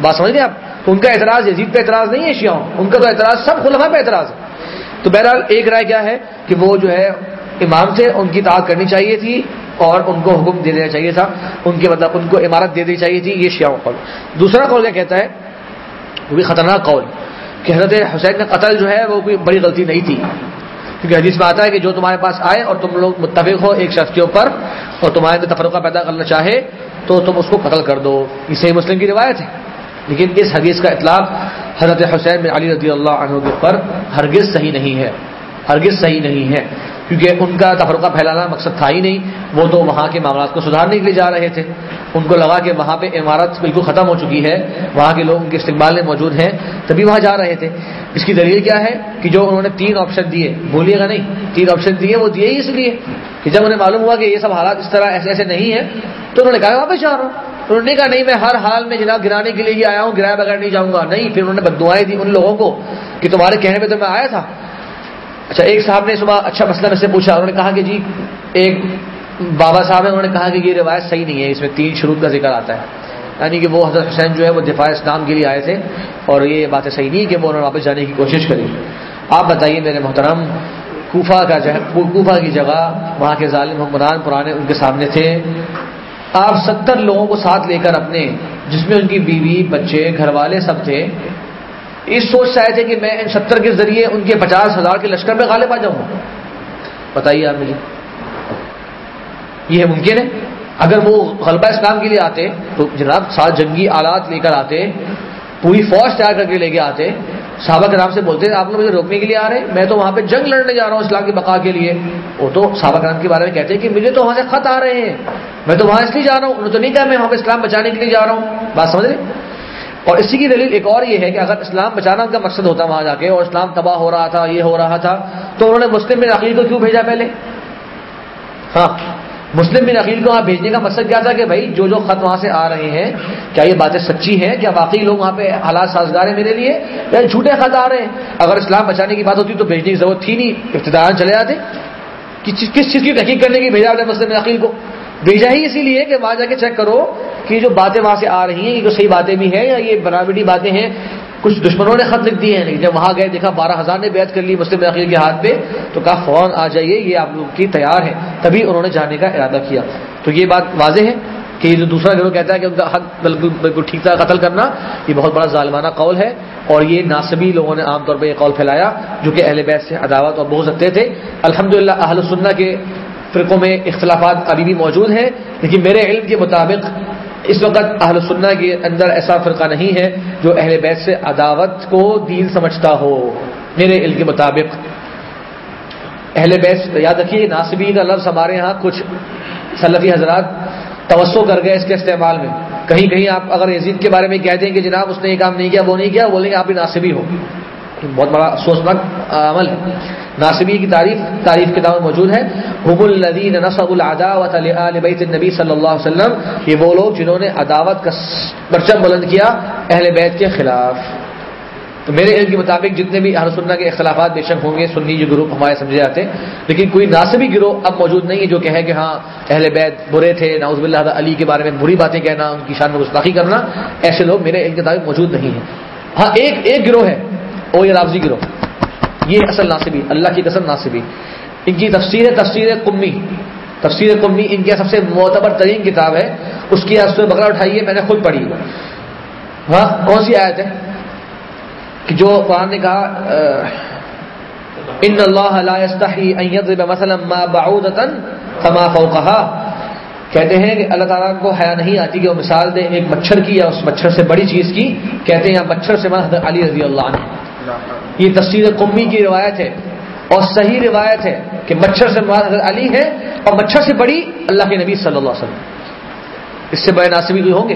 بات سمجھ گئے آپ؟ ان کا اعتراض یزید پہ اعتراض نہیں ہے، شیعوں؟ ان کا تو اعتراض سب خلفا پہ اعتراض ہے۔ تو بہرحال ایک رائے کیا ہے کہ وہ جو ہے، امام تھے، ان کی تعداد کرنی چاہیے تھی اور ان کو حکم دے دینا چاہیے تھا۔ ان کے مطلب ان کو عمارت دے دینی چاہیے تھی، یہ شیعوں قول دوسرا قول کیا کہتا ہے؟ وہ بھی خطرناک قول۔ کہ حضرت حسین کا قتل جو ہے وہ کوئی بڑی غلطی نہیں تھی۔ کیونکہ حدیث میں آتا ہے کہ جو تمہارے پاس آئے اور تم لوگ متفق ہو ایک شخص کے اوپر اور تمہارے اندر تفرقہ پیدا کرنا چاہے تو تم اس کو قتل کر دو۔ یہ صحیح مسلم کی روایت ہے۔ لیکن اس حدیث کا اطلاق حضرت حسین بن علی رضی اللہ عنہ کے اوپر ہرگز صحیح نہیں ہے۔ ہرگز صحیح نہیں ہے۔ کیونکہ ان کا تفرقہ پھیلانا مقصد تھا ہی نہیں۔ وہ تو وہاں کے معاملات کو سدھارنے کے لیے جا رہے تھے۔ ان کو لگا کہ وہاں پہ عمارت بالکل ختم ہو چکی ہے۔ وہاں کے لوگ ان کے استقبال میں موجود ہیں۔ تبھی وہاں جا رہے تھے۔ اس کی دلیل کیا ہے؟ کہ جو انہوں نے تین آپشن دیے۔ بولیے گا نہیں۔ تین آپشن دیے، وہ دیے ہی اس لیے۔ کہ جب انہیں معلوم ہوا کہ یہ سب حالات اس طرح ایسے ایسے نہیں ہیں، تو انہوں نے کہا، واپس جا رہا ہوں۔ انہوں نے کہا، نہیں، میں ہر حال میں جناب گرانے کے لیے ہی آیا ہوں۔ گرائے بغیر نہیں جاؤں گا۔ نہیں، پھر انہوں نے بدوائیں دی ان لوگوں کو کہ تمہارے کہنے پہ تو میں آیا تھا۔ اچھا ایک صاحب نے صبح اچھا مسئلہ میں سے پوچھا، انہوں نے کہا کہ جی ایک بابا صاحب ہیں، انہوں نے کہا کہ یہ روایت صحیح نہیں ہے، اس میں تین شروع کا ذکر آتا ہے۔ یعنی کہ وہ حضرت حسین جو ہے، وہ دفاع اسلام کے لیے آئے تھے اور یہ باتیں صحیح نہیں کہ وہ انہوں نے واپس جانے کی کوشش کری۔ آپ بتائیے میرے محترم، کوفہ کا کوفہ کی جگہ وہاں کے ظالم حکمران پرانے ان کے سامنے تھے۔ آپ ستر لوگوں کو ساتھ لے کر اپنے، جس میں ان کی بیوی، بچے، گھر والے سب تھے اس سوچ سے آئے تھے کہ میں ان ستر کے ذریعے ان کے پچاس ہزار کے لشکر میں غالب آ جاؤں۔ بتائیے آپ مجھے۔ یہ ممکن ہے؟ اگر وہ غلبہ اسلام کے لیے آتے، تو جناب سات جنگی آلات لے کر آتے، پوری فوج تیار کر کے لے کے آتے، صحابہ کے نام سے بولتے، آپ لوگ مجھے روکنے کے لیے آ رہے ہیں میں تو وہاں پہ جنگ لڑنے جا رہا ہوں اسلام کی بقا کے لیے۔ وہ تو صحابہ کرام کے بارے میں کہتے ہیں کہ مجھے تو وہاں سے خط آ رہے ہیں۔ میں تو وہاں اس لیے جا رہا ہوں، انہوں نے تو نہیں کہا میں وہاں پہ اسلام بچانے کے لیے جا رہا ہوں۔ بات سمجھ رہے اور اسی کی دلیل ایک اور یہ ہے کہ اگر اسلام بچانا کا مقصد ہوتا وہاں جا کے اور اسلام تباہ ہو رہا تھا، یہ ہو رہا تھا، تو انہوں نے مسلم بن عقیل کو کیوں بھیجا پہلے؟ ہاں مسلم بن عقیل کو وہاں بھیجنے کا مقصد کیا تھا کہ بھائی، جو جو خط وہاں سے آ رہے ہیں، کیا یہ باتیں سچی ہیں؟ کیا واقعی لوگ وہاں پہ حالات سازگار ہیں میرے لیے؟ یا جھوٹے خط آ رہے ہیں؟ اگر اسلام بچانے کی بات ہوتی تو بھیجنے کی ضرورت تھی نہیں ابتدار چلے جاتے۔ کس چیز کی تحقیق کرنے کی بھیجا آپ نے مسلم عقیل کو؟ بھیجا ہی اسی لیے کہ وہاں جا کے چیک کرو کہ جو باتیں وہاں سے آ رہی ہیں، یہ جو صحیح باتیں بھی ہیں یا یہ بناوٹی باتیں ہیں، کچھ دشمنوں نے خط لکھ دیے ہیں۔ جب وہاں گئے، دیکھا بارہ ہزار نے بیعت کر لی مسلم عقیل کے ہاتھ پہ، تو کہا، فوراً آ جائیے، یہ آپ لوگ کی تیار ہے۔ تبھی انہوں نے جانے کا ارادہ کیا۔ تو یہ بات واضح ہے کہ یہ جو دوسرا گروہ کہتا ہے کہ ان کا حق بالکل بالکل ٹھیک طرح قتل کرنا، یہ بہت بڑا ظالمانہ قول ہے۔ اور یہ ناصبی لوگوں نے عام طور پہ یہ قول پھیلایا، جو کہ اہل بیت سے عداوت اور بہت رکھتے تھے۔ الحمد للہ اہل سننا کے فرقوں میں اختلافات ابھی بھی موجود ہیں، لیکن میرے علم کے مطابق اس وقت اہل سننا کے اندر ایسا فرقہ نہیں ہے جو اہل بیت سے عداوت کو دین سمجھتا ہو، میرے علم کے مطابق۔ اہل بیت، یاد رکھیے ناصبی کا لفظ ہمارے ہاں کچھ سلفی حضرات توسع کر گئے اس کے استعمال میں۔ کہیں کہیں آپ اگر یزید کے بارے میں کہہ دیں کہ جناب اس نے یہ کام نہیں کیا، وہ نہیں کیا بولیں گے آپ بھی ناصبی ہو۔ بہت بڑا افسوسناک عمل ہے۔ ناصبی کی تعریف تعریف کتاب موجود ہے۔ حب الدین نصب العداوت بیت النبی صلی اللہ علیہ وسلم، یہ وہ لوگ جنہوں نے عداوت کا پرچم بلند کیا اہل بیت کے خلاف۔ تو میرے علم کے مطابق جتنے بھی اہل سننا کے اختلافات بے شک ہوں گے، سنی جو گروپ ہمارے سمجھے جاتے ہیں، لیکن کوئی ناصبی گروہ اب موجود نہیں ہے جو کہے کہ ہاں اہل بیت برے تھے ناؤز باللہ علی کے بارے میں بری باتیں کہنا، ان کی شان میں گستاخی کرنا، ایسے لوگ میرے علم کے مطابق موجود نہیں ہیں۔ ہاں ایک ایک گروہ ہے۔ او یہ لافظی گروہ۔ یہ اصل ناصبی، اللہ کی قسم ناصبی۔ ان کی تفسیر تفسیر قمی۔ تفسیر قمی ان کی سب سے معتبر ترین کتاب ہے۔ اس کی آج بکرا اٹھائیے میں نے خود پڑھی ہاں کون سی آیت ہے؟ کہ جو قرآن نے کہا ان اللہ لا ان يضرب مثلا ما فما فوقها کہتے ہیں کہ اللہ تعالیٰ کو حیا نہیں آتی کہ وہ مثال دے، ایک مچھر کی یا اس مچھر سے بڑی چیز کی۔ کہتے ہیں یا مچھر سے حضرت علی رضی اللہ عنہ۔ یہ تفسیر قمی کی روایت ہے اور صحیح روایت ہے کہ مچھر سے مراد حضرت علی ہے اور مچھر سے بڑی اللہ کے نبی صلی اللہ علیہ وسلم۔ اس سے بڑے ناصبی کوئی ہوں گے۔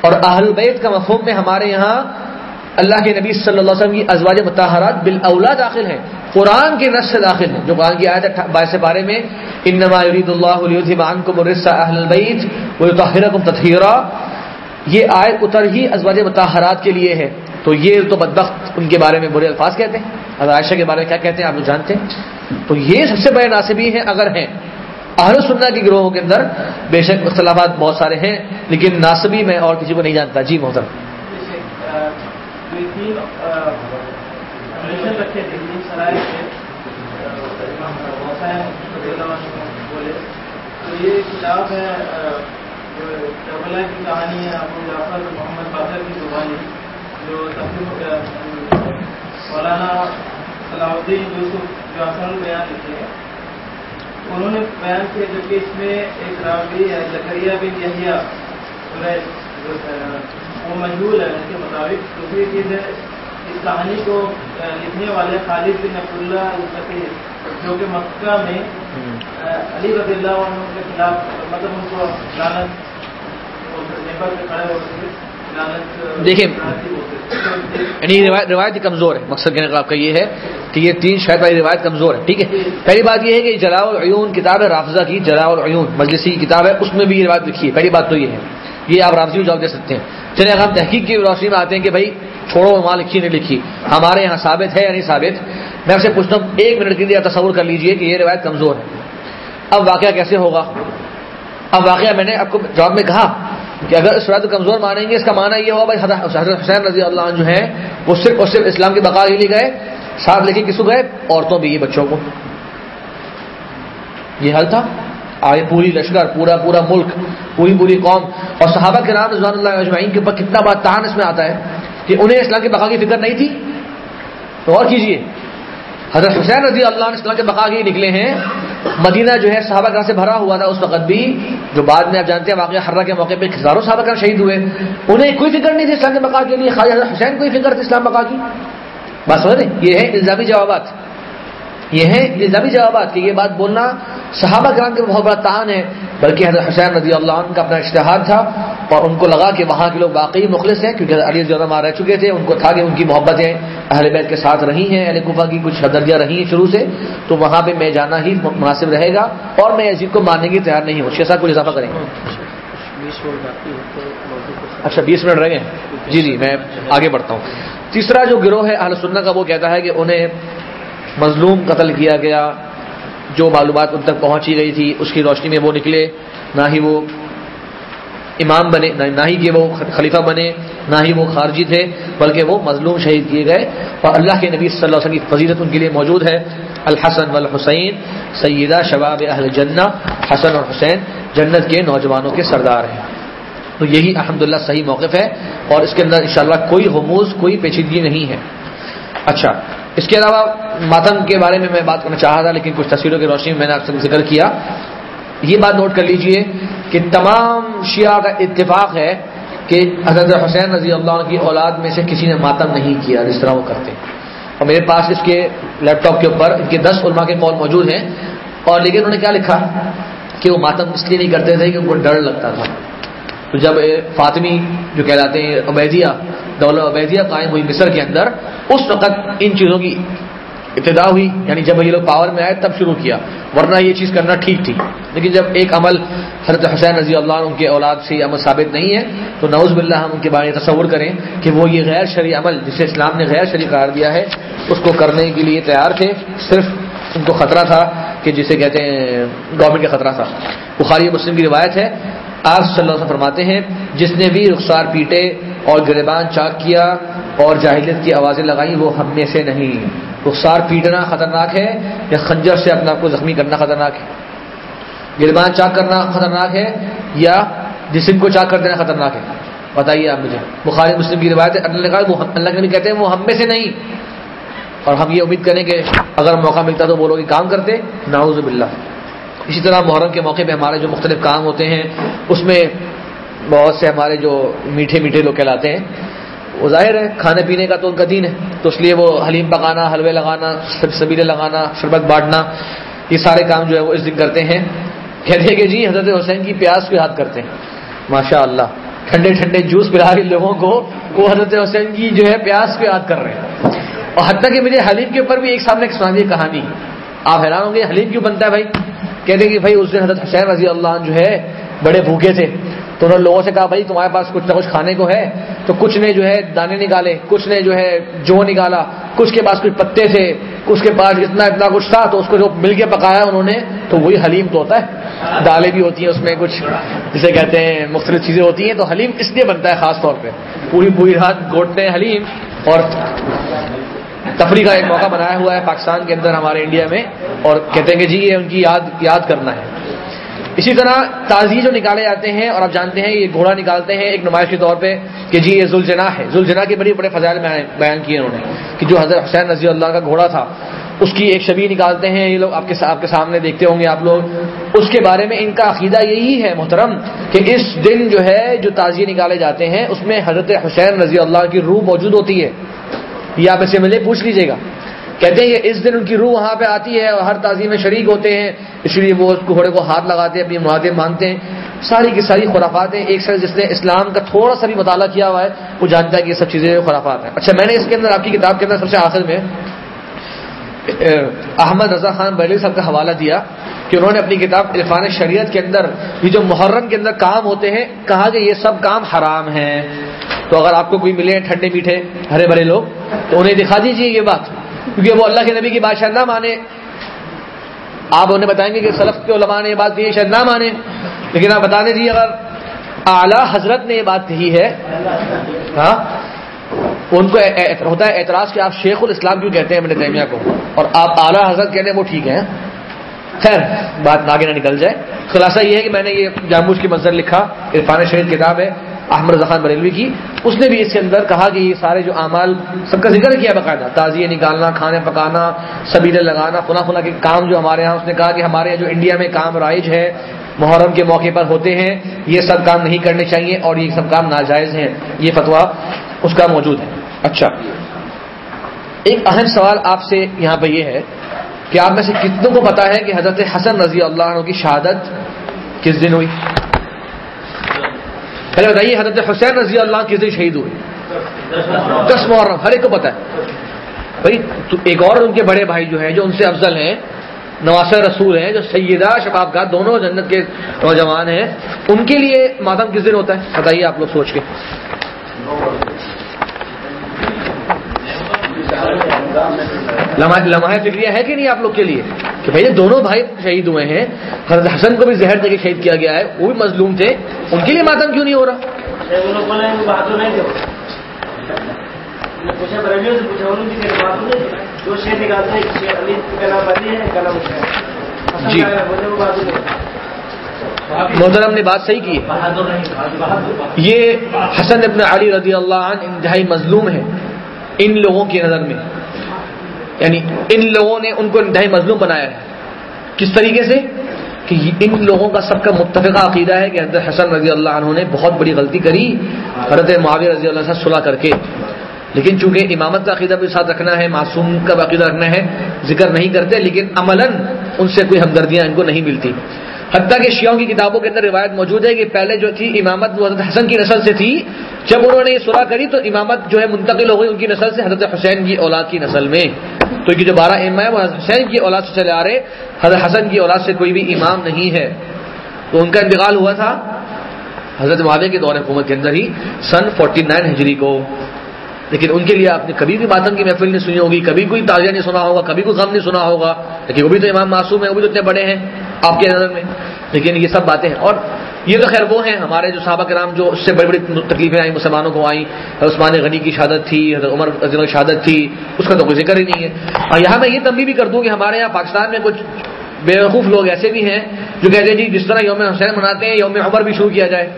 اور اہل بیت کا مفہوم میں ہمارے یہاں اللہ کے نبی صلی اللہ علیہ وسلم کی ازواج متحرات بالاولا داخل ہیں۔ قرآن کے نس سے داخل ہیں۔ جو قرآن کی آیت باعث بارے میں، انما یرید اللہ عنکم الرس اہل البیت ویطہرکم تطہیرا۔ یہ آیت اتر ہی ازواج متحرات کے لیے ہے۔ تو یہ تو بدبخت ان کے بارے میں برے الفاظ کہتے ہیں اگر عائشہ کے بارے میں کیا کہتے ہیں آپ لوگ جانتے ہیں تو یہ سب سے بڑے ناصبی ہیں اگر ہیں اہل سننا کے گروہوں کے اندر بے شک اختلافات بہت سارے ہیں لیکن ناصبی میں اور کسی کو نہیں جانتا جی محترم یہ کتاب ہے کہانی ہے محمد کی زبانی جو مولانا صلاح الدین یوسف جعفر بیان لکھے ہیں انہوں نے بیان کیا جو کہ اس میں ایک راوی ہے زکریہ بن یحییٰ وہ مجبور ہے، ان کے مطابق۔ دوسری چیز ہے، اس کہانی کو لکھنے والے خالد بن عبداللہ الفقیر جو کہ مکہ میں علی رضی اللہ عنہ کے خلاف مطلب ان کو لانت کھڑے ہو دیکھیں یعنی روایت کمزور ہے۔ مقصد کہنے کا آپ کا یہ ہے کہ یہ تین شاید والی روایت کمزور ہے، ٹھیک ہے؟ پہلی بات یہ ہے کہ جلا العیون کتاب ہے، رافضہ کی جلا العیون، مجلسی کی کتاب ہے، اس میں بھی یہ روایت لکھی ہے۔ پہلی بات تو یہ ہے۔ یہ آپ رافضی جواب دے سکتے ہیں۔ چلے اگر ہم تحقیق کی روشنی میں آتے ہیں کہ بھائی چھوڑو وہاں لکھی، نہیں لکھی۔ ہمارے یہاں ثابت ہے یا نہیں ثابت؟ میں آپ سے پوچھتا ہوں، ایک منٹ کے لیے تصور کر لیجیے کہ یہ روایت کمزور ہے۔ اب واقعہ کیسے ہوگا؟ اب واقعہ میں نے آپ کو جواب میں کہا کہ اگر اس روایت کمزور مانیں گے، اس کا معنی یہ ہوگا بھائی حضرت حسین رضی اللہ عنہ جو ہے وہ صرف اور صرف اسلام کی بقا کے لیے گئے، ساتھ لے کے کس کو گئے؟ عورتوں بھی، یہ بچوں کو۔ یہ حل تھا۔ آگے پوری لشکر، پورا پورا ملک، پوری پوری قوم۔ اور صحابہ کے نام رضوان اللہ اجمعین کے اوپر کتنا بات تان اس میں آتا ہے کہ انہیں اسلام کی بقا کی فکر نہیں تھی۔ تو اور کیجیے حضرت حسین رضی اللہ عنہ اسلام کے بقا کے نکلے ہیں۔ مدینہ جو ہے صحابہ کہاں سے بھرا ہوا تھا اس وقت بھی، جو بعد میں آپ جانتے ہیں واقعہ حرہ کے موقع پہ ہزاروں صحابہ کا شہید ہوئے۔ انہیں کوئی فکر نہیں تھی اسلام کے بقا کے لیے، خالی حضرت حسین کوئی فکر تھی اسلام بقا کی؟ بس سمجھ یہ ہے الزامی جوابات۔ یہ ہے الزامی جوابات کہ یہ بات بولنا صحابہ کرام کے بہت بڑا تعان ہے، بلکہ حضرت حسین رضی اللہ عنہ کا اپنا اشتہار تھا اور ان کو لگا کہ وہاں کے لوگ واقعی مخلص ہیں، کیونکہ علی زیادہ رہ چکے تھے، ان کو تھا کہ ان کی محبتیں اہل بیت کے ساتھ رہی ہیں، اہل کوفہ کی کچھ درجہ رہی ہیں شروع سے، تو وہاں پہ میں جانا ہی مناسب رہے گا اور میں عزیز کو ماننے کی تیار نہیں ہوں۔ چھ سات کچھ اضافہ کریں گے؟ اچھا بیس منٹ رہ گئے جی جی میں آگے بڑھتا ہوں۔ تیسرا جو گروہ ہے اہل سننا کا، وہ کہتا ہے کہ انہیں مظلوم قتل کیا گیا، جو معلومات ان تک پہنچی گئی تھی، اس کی روشنی میں وہ نکلے، نہ ہی وہ امام بنے، نہ ہی کہ وہ خلیفہ بنے، نہ ہی وہ خارجی تھے، بلکہ وہ مظلوم شہید کیے گئے۔ اور اللہ کے نبی صلی اللہ علیہ وسلم کی فضیلت ان کے لیے موجود ہے۔ الحسن والحسین، سیدہ شباب اہل جنہ، حسن اور حسین جنت کے نوجوانوں کے سردار ہیں۔ تو یہی الحمد صحیح موقف ہے۔ اور اس کے اندر انشاءاللہ کوئی حموز کوئی پیچیدگی نہیں ہے۔ اچھا اس کے علاوہ ماتم کے بارے میں میں بات کرنا چاہا تھا، لیکن کچھ تصویروں کی روشنی میں میں نے آپ سے ذکر کیا۔ یہ بات نوٹ کر لیجیے کہ تمام شیعہ کا اتفاق ہے کہ حضرت حسین رضی اللہ عنہ کی اولاد میں سے کسی نے ماتم نہیں کیا، جس طرح وہ کرتے۔ اور میرے پاس اس کے لیپ ٹاپ کے اوپر ان کے دس علماء کے قول موجود ہیں۔ اور لیکن انہوں نے کیا لکھا؟ کہ وہ ماتم اس لیے نہیں کرتے تھے کہ ان کو ڈر لگتا تھا۔ تو جب فاطمی جو کہلاتے ہیں عبیدیہ دولت عبیدیہ قائم ہوئی مصر کے اندر، اس وقت ان چیزوں کی ابتدا ہوئی یعنی جب یہ لوگ پاور میں آئے تب شروع کیا، ورنہ یہ چیز کرنا ٹھیک تھی۔ لیکن جب ایک عمل حضرت حسین رضی اللہ عنہ کے اولاد سے یہ عمل ثابت نہیں ہے، تو نوز باللہ ہم ان کے بارے میں تصور کریں کہ وہ یہ غیر شرعی عمل جسے اسلام نے غیر شرعی قرار دیا ہے، اس کو کرنے کے لیے تیار تھے۔ صرف ان کو خطرہ تھا کہ جسے کہتے ہیں گورنمنٹ کا خطرہ تھا۔ بخاری مسلم کی روایت ہے، آپ صلی اللہ علیہ فرماتے ہیں، جس نے بھی رخسار پیٹے اور گریبان چاک کیا اور جاہلیت کی آوازیں لگائی وہ ہم میں سے نہیں۔ رخسار پیٹنا خطرناک ہے یا خنجر سے اپنے آپ کو زخمی کرنا خطرناک ہے؟ گریبان چاک کرنا خطرناک ہے یا جسم کو چاک کر دینا خطرناک ہے؟ بتائیے آپ مجھے۔ بخاری مسلم کی روایت اللہ اللہ کے کہتے ہیں، وہ ہم میں سے نہیں۔ اور ہم یہ امید کریں کہ اگر موقع ملتا تو وہ لوگ کام کرتے۔ ناؤز باللہ۔ اسی طرح محرم کے موقع پہ ہمارے جو مختلف کام ہوتے ہیں، اس میں بہت سے ہمارے جو میٹھے میٹھے لوگ کہلاتے ہیں، وہ ظاہر ہے، کھانے پینے کا تو ان کا دین ہے۔ تو اس لیے وہ حلیم پکانا، حلوے لگانا سبیلے لگانا، شربت بانٹنا، یہ سارے کام جو ہے وہ اس دن کرتے ہیں۔ کہتے ہیں کہ جی حضرت حسین کی پیاس کو یاد کرتے ہیں۔ ماشاء اللہ، ٹھنڈے ٹھنڈے جوس پلا رہے لوگوں کو، وہ حضرت حسین کی جو ہے پیاس کو یاد کر رہے ہیں۔ اور حتیٰ کہ مجھے حلیم کے اوپر بھی ایک سامنے سنانی کہانی۔ آپ حیران ہوں گے، حلیم کیوں بنتا ہے بھائی؟ کہتے ہیں کہ بھائی، اس دن حضرت حسین رضی اللہ عنہ جو ہے بڑے بھوکے تھے۔ تو انہوں نے لوگوں سے کہا، بھائی، تمہارے پاس کچھ نہ کچھ کھانے کو ہے، تو کچھ نے جو ہے دانے نکالے، کچھ نے جو ہے جو نکالا، کچھ کے پاس کچھ پتے تھے، کچھ کے پاس اتنا اتنا کچھ تھا، تو اس کو جو مل کے پکایا انہوں نے، تو وہی حلیم تو ہوتا ہے۔ دالیں بھی ہوتی ہیں اس میں، کچھ جسے کہتے ہیں مختلف چیزیں ہوتی ہیں، تو حلیم اس لیے بنتا ہے خاص طور پہ۔ پوری پوری رات گوٹتے ہیں حلیم۔ اور تفریح کا ایک موقع بنایا ہوا ہے پاکستان کے اندر، ہمارے انڈیا میں۔ اور کہتے ہیں کہ جی یہ ان کی یاد یاد کرنا ہے۔ اسی طرح تازی جو نکالے جاتے ہیں اور آپ جانتے ہیں یہ گھوڑا نکالتے ہیں ایک نمائش کے طور پہ کہ جی یہ زلجنا ہے۔ زلجنا کے بڑے بڑے فضائل بیان کیے انہوں نے کہ جو حضرت حسین رضی اللہ کا گھوڑا تھا، اس کی ایک شبی نکالتے ہیں، یہ لوگ آپ کے آپ کے سامنے دیکھتے ہوں گے آپ لوگ۔ اس کے بارے میں ان کا عقیدہ یہی ہے محترم کہ اس دن جو ہے، جو تازی نکالے جاتے ہیں، اس میں حضرت حسین رضی اللہ کی روح موجود ہوتی ہے۔ یہ آپ اسے ملے پوچھ لیجیے گا۔ کہتے ہیں کہ اس دن ان کی روح وہاں پہ آتی ہے اور ہر تعظیم میں شریک ہوتے ہیں، اس لیے وہ گھوڑے کو ہاتھ لگاتے ہیں، اپنی مرادیں مانگتے ہیں۔ ساری کی ساری خرافات ہیں۔ ایک سر جس نے اسلام کا تھوڑا سا بھی مطالعہ کیا ہوا ہے، وہ جانتا ہے کہ یہ سب چیزیں خرافات ہیں۔ اچھا میں نے اس کے اندر آپ کی کتاب کے اندر سب سے آخر میں احمد رضا خان بریلی صاحب کا حوالہ دیا کہ انہوں نے اپنی کتاب عرفان شریعت کے اندر، یہ جو محرم کے اندر کام ہوتے ہیں، کہا کہ یہ سب کام حرام ہیں۔ تو اگر آپ کو کوئی ملے ٹھنڈے میٹھے ہرے بھرے لوگ، تو انہیں دکھا دیجیے یہ بات۔ کیونکہ وہ اللہ کے نبی کی بات شاید نہ مانے۔ آپ انہیں بتائیں گے کہ سلف کے علماء نے یہ بات کہی، شاید نہ مانے۔ لیکن آپ بتانے دیجیے اگر اعلی حضرت نے یہ بات کہی ہے ہاں ان کو ہوتا ہے اعتراض کہ آپ شیخ الاسلام کیوں کہتے ہیں میرے تیمیہ کو؟ اور آپ اعلیٰ حضرت کہتے ہیں وہ ٹھیک ہے خیر، بات آگے نہ نکل جائے۔ خلاصہ یہ ہے کہ میں نے یہ جاموش کی منظر لکھا، عرفان شہید کتاب ہے۔ احمد رضان بریلوی کی، اس نے بھی اس کے اندر کہا کہ یہ سارے جو اعمال سب کا ذکر کیا باقاعدہ، تازیے نکالنا، کھانے پکانا، سبیلے لگانا خنا خنا کے کام جو ہمارے یہاں اس نے کہا کہ ہمارے یہاں جو انڈیا میں کام رائج ہے، محرم کے موقع پر ہوتے ہیں، یہ سب کام نہیں کرنے چاہیے اور یہ سب کام ناجائز ہیں، یہ فتوا اس کا موجود ہے۔ اچھا۔ ایک اہم سوال آپ سے یہاں پہ یہ ہے کہ آپ میں سے کتنوں کو پتا ہے کہ حضرت حسن رضی اللہ عنہ کی شہادت کس دن ہوئی؟ پہلے بتائیے، حضرت حسین رضی اللہ کس دن شہید ہوئے؟ دس محرم، ہر ایک کو پتا ہے۔ بھائی ایک اور ان کے بڑے بھائی جو ہیں، جو ان سے افضل ہیں نواس رسول ہیں، جو سیدہ شباب کا دونوں جنت کے نوجوان ہیں۔ ان کے لیے ماتم کس دن ہوتا ہے؟ بتائیے آپ لوگ سوچ کے۔ لمحہ فکریہ ہے کہ نہیں آپ لوگ کے لیے؟ کہ بھائی دونوں بھائی شہید ہوئے ہیں حضرت حسن کو بھی زہر دے کے شہید کیا گیا ہے وہ بھی مظلوم تھے۔ ان کے لیے ماتم کیوں نہیں ہو رہا؟ جی۔ محترم نے بات صحیح کی۔ یہ حسن ابن علی رضی اللہ عنہ انتہائی مظلوم ہے ان لوگوں کی نظر میں۔ یعنی ان لوگوں نے ان کو انتہائی مظلوم بنایا ہے۔ کس طریقے سے؟ کہ ان لوگوں کا سب کا متفقہ عقیدہ ہے کہ حضرت حسن رضی اللہ عنہ نے بہت بڑی غلطی کری، حضرت معاویہ رضی اللہ سے صلاح کر کے۔ لیکن چونکہ امامت کا عقیدہ بھی ساتھ رکھنا ہے، معصوم کا عقیدہ رکھنا ہے، ذکر نہیں کرتے، لیکن عملاً ان سے کوئی ہمدردیاں ان کو نہیں ملتی۔ حتیٰ کہ شیعوں کی کتابوں کے اندر روایت موجود ہے کہ پہلے جو تھی امامت وہ حضرت حسن کی نسل سے تھی، جب انہوں نے یہ سلاح کری تو امامت جو ہے منتقل ہو گئی ان کی نسل سے حضرت حسین کی اولاد کی نسل میں۔ تو جو بارہ امام ہے وہ حضرت حسین کی اولاد سے چلے آ رہے، حضرت حسن کی اولاد سے کوئی بھی امام نہیں ہے۔ تو ان کا انتقال ہوا تھا حضرت معاویہ کے دور حکومت کے اندر ہی، سن فورٹی نائن ہجری کو۔ لیکن ان کے لیے آپ نے کبھی بھی ماتم کی محفل نہیں سنی ہوگی، کبھی کوئی تازیہ نہیں سنا ہوگا، کبھی کوئی غم نہیں سنا ہوگا۔ لیکن وہ بھی تو امام معصوم ہے وہ بھی تو اتنے بڑے ہیں، آپ کے نظر میں۔ لیکن یہ سب باتیں ہیں۔ اور یہ تو خیر وہ ہیں، ہمارے جو صحابہ کرام جو اس سے بڑی بڑی تکلیفیں آئیں، مسلمانوں کو آئیں عثمان غنی کی شہادت تھی، حضرت عمر عظیم کی شہادت تھی، اس کا تو کوئی ذکر ہی نہیں ہے۔ اور یہاں میں یہ تنبی بھی کر دوں کہ ہمارے یہاں پاکستان میں کچھ بیوقوف لوگ ایسے بھی ہیں جو کہتے ہیں جی جس طرح یوم حسین مناتے ہیں، یوم عمر بھی شروع کیا جائے،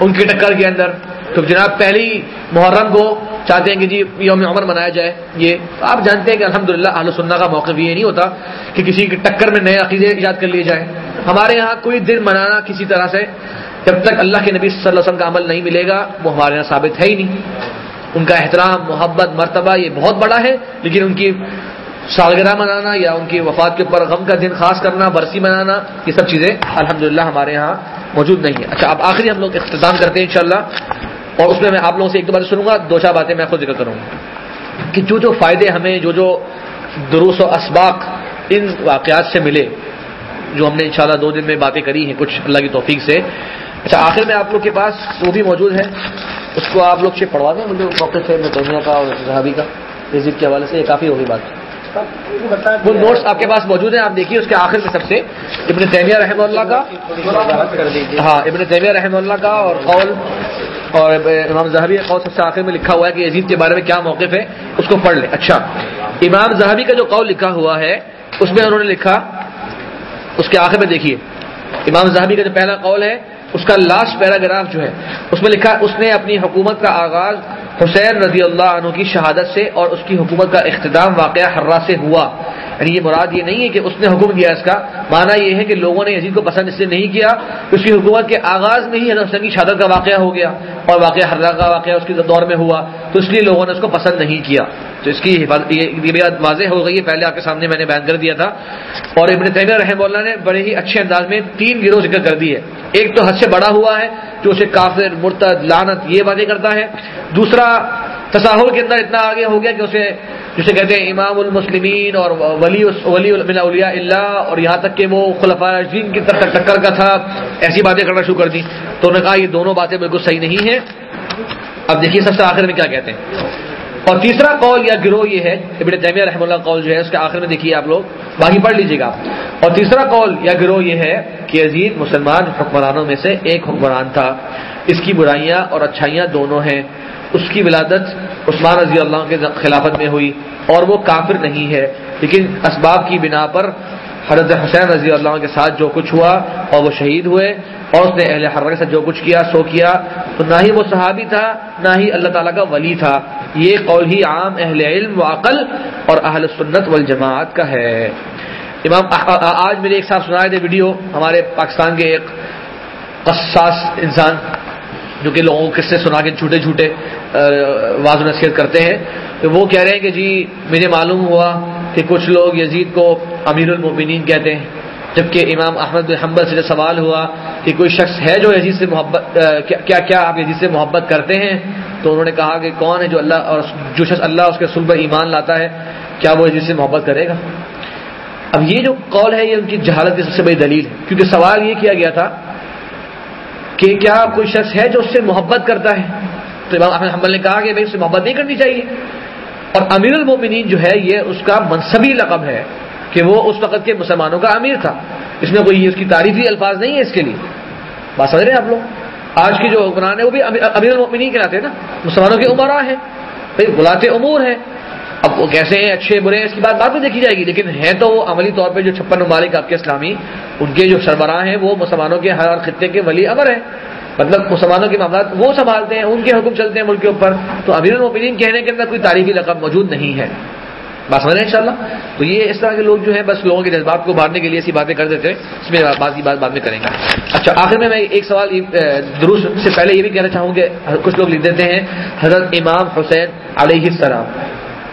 ان کی ٹکر کے اندر۔ تو جناب پہلی محرم کو چاہتے ہیں کہ جی یوم عمر منایا جائے، یہ آپ جانتے ہیں کہ الحمد للہ آل سننا کا موقع بھی یہ نہیں ہوتا کہ کسی کی ٹکر میں نئے عقیدے ایجاد کر لیے جائے ہمارے یہاں کوئی دن منانا کسی طرح سے جب تک اللہ کے نبی صلی اللہ علیہ وسلم کا عمل نہیں ملے گا، وہ ہمارے یہاں ثابت ہے ہی نہیں۔ ان کا احترام، محبت، مرتبہ یہ بہت بڑا ہے، لیکن ان کی سالگرہ منانا یا ان کی وفات کے اوپر غم کا دن خاص کرنا، برسی منانا، یہ سب چیزیں الحمد ہمارے یہاں موجود نہیں ہے اچھا اب آخری ہم لوگ اختتام کرتے ہیں انشاءاللہ۔ اور اس میں میں آپ لوگوں سے ایک دو باتیں سنوں گا، دو چار باتیں میں خود ذکر کروں گا۔ کہ جو جو فائدے ہمیں، جو جو دروس و اسباق ان واقعات سے ملے، جو ہم نے انشاءاللہ دو دن میں باتیں کری ہیں کچھ، اللہ کی توفیق سے۔ اچھا آخر میں آپ لوگ کے پاس وہ بھی موجود ہے اس کو آپ لوگ سے پڑھوا دیں، مجھے موقع سے دنیا کا اور صحابی کا تہذیب کے حوالے سے، یہ کافی ہوگی بات۔ وہ نوٹس آپ کے پاس موجود ہیں، آپ دیکھیے اس کے آخر میں سب سے۔ ابن تیمیہ رحمہ اللہ کا۔ ہاں ابن تیمیہ رحمہ اللہ کا اور قول اور امام زہبی قول سب سے آخر میں لکھا ہوا ہے کہ عزیز کے بارے میں کیا موقف ہے، اس کو پڑھ لیں۔ اچھا امام زہبی کا جو قول لکھا ہوا ہے، اس میں انہوں نے لکھا، اس کے آخر میں دیکھیے۔ امام زہبی کا جو پہلا قول ہے اس کا لاسٹ پیراگراف جو ہے، اس میں لکھا اس نے اپنی حکومت کا آغاز حسین رضی اللہ عنہ کی شہادت سے اور اس کی حکومت کا اختتام واقعہ حرا سے ہوا۔ یعنی یہ مراد یہ نہیں ہے کہ اس نے حکم دیا اس کا مانا یہ ہے کہ لوگوں نے یزید کو پسند اس لیے نہیں کیا اس کی حکومت کے آغاز میں ہی حضرت حسین کی شہادت کا واقعہ ہو گیا اور واقعہ حرا کا واقعہ اس کے دور میں ہوا، تو اس لیے لوگوں نے اس کو پسند نہیں کیا۔ تو اس کی حفاظت واضح ہو گئی ہے، پہلے آپ کے سامنے میں نے بیان کر دیا تھا۔ اور ابن تیمیہ رحمہ اللہ نے بڑے ہی اچھے انداز میں تین گروہ ذکر کر دی ہے۔ ایک تو حد سے بڑا ہوا ہے جو اسے کافر، مرتد لانت یہ باتیں کرتا ہے۔ دوسرا تصاہل کے اندر اتنا آگے ہو گیا کہ اسے، جسے کہتے ہیں امام المسلمین اور ولی ولی من اولیاء اللہ اور یہاں تک کہ وہ خلفاء جین کی طرف ٹکر کا تھا۔ ایسی باتیں کرنا شروع کر دی تو انہوں نے کہا یہ دونوں باتیں بالکل صحیح نہیں ہیں۔ اب دیکھیے سب سے آخر میں کیا کہتے ہیں۔ اور تیسرا قول یا گروہ یہ ہے ابن تیمیہ رحم اللہ قول جو ہے اس کے آخر میں دیکھیے آپ لوگ، باقی پڑھ لیجیے گا اور تیسرا قول یا گروہ یہ ہے کہ عزیز مسلمان حکمرانوں میں سے ایک حکمران تھا۔ اس کی برائیاں اور اچھائیاں دونوں ہیں۔ اس کی ولادت عثمان رضی اللہ کے خلافت میں ہوئی اور وہ کافر نہیں ہے، لیکن اسباب کی بنا پر حضرت حسین رضی اللہ کے ساتھ جو کچھ ہوا اور وہ شہید ہوئے اور اس نے اہل حرم کے ساتھ جو کچھ کیا، سو کیا، تو نہ ہی وہ صحابی تھا، نہ ہی اللہ تعالیٰ کا ولی تھا۔ یہ قول ہی عام اہل علم و عقل اور اہل سنت والجماعت کا ہے۔ امام آج میرے ایک صاحب سنائے تھے ویڈیو، ہمارے پاکستان کے ایک قصاص انسان جو کہ لوگوں کو قصے سنا کے جھوٹے جھوٹے واضح نصیحت کرتے ہیں۔ تو وہ کہہ رہے ہیں کہ جی مجھے معلوم ہوا کہ کچھ لوگ یزید کو امیر المومنین کہتے ہیں، جبکہ امام احمد حمبل سے سوال ہوا کہ کوئی شخص ہے جو یزید سے محبت کیا کیا آپ یزید سے محبت کرتے ہیں؟ تو انہوں نے کہا کہ کون ہے جو اللہ اور جو شخص اللہ اس کے سلب ایمان لاتا ہے، کیا وہ یزید سے محبت کرے گا؟ اب یہ جو قول ہے، یہ ان کی جہالت کی سب سے بڑی دلیل ہے۔ کیونکہ سوال یہ کیا گیا تھا کہ کیا کوئی شخص ہے جو اس سے محبت کرتا ہے؟ تو امام احمد حمل نے کہا کہ بھائی، اس سے محبت نہیں کرنی چاہیے۔ اور امیر المومنین جو ہے یہ اس کا منصبی لقب ہے کہ وہ اس وقت کے مسلمانوں کا امیر تھا۔ اس میں کوئی اس کی تعریفی الفاظ نہیں ہے اس کے لیے۔ بات سمجھ رہے ہیں آپ لوگ؟ آج کی جو حکمران ہے وہ بھی امیر المومنین کہلاتے ہیں نا۔ مسلمانوں کے عمرہ ہیں۔ بھائی بلاتے امور ہیں۔ اب وہ کیسے ہیں؟ اچھے برے ہیں؟ اس کی بات بعد میں دیکھی جائے گی۔ لیکن ہیں تو وہ عملی طور پہ جو چھپن ممالک آپ کے اسلامی، ان کے جو سربراہ ہیں وہ مسلمانوں کے ہر خطے کے ولی امر ہیں۔ مطلب مسلمانوں کے معاملات وہ سنبھالتے ہیں، ان کے حکم چلتے ہیں ملک کے اوپر۔ تو امیر المبین کہنے کے اندر کوئی تاریخی رقم موجود نہیں ہے۔ بات سمجھ رہے ہیں ان شاء اللہ تو یہ اس طرح کے لوگ جو ہیں بس لوگوں کے جذبات کو مارنے کے لیے ایسی باتیں کر دیتے ہیں، اس میں بات کی بات بعد میں کریں گے۔ اچھا آخر میں میں ایک سوال درست سے پہلے یہ بھی کہنا چاہوں کہ کچھ لوگ لکھ دیتے ہیں، حضرت امام حسین علیہ السلام۔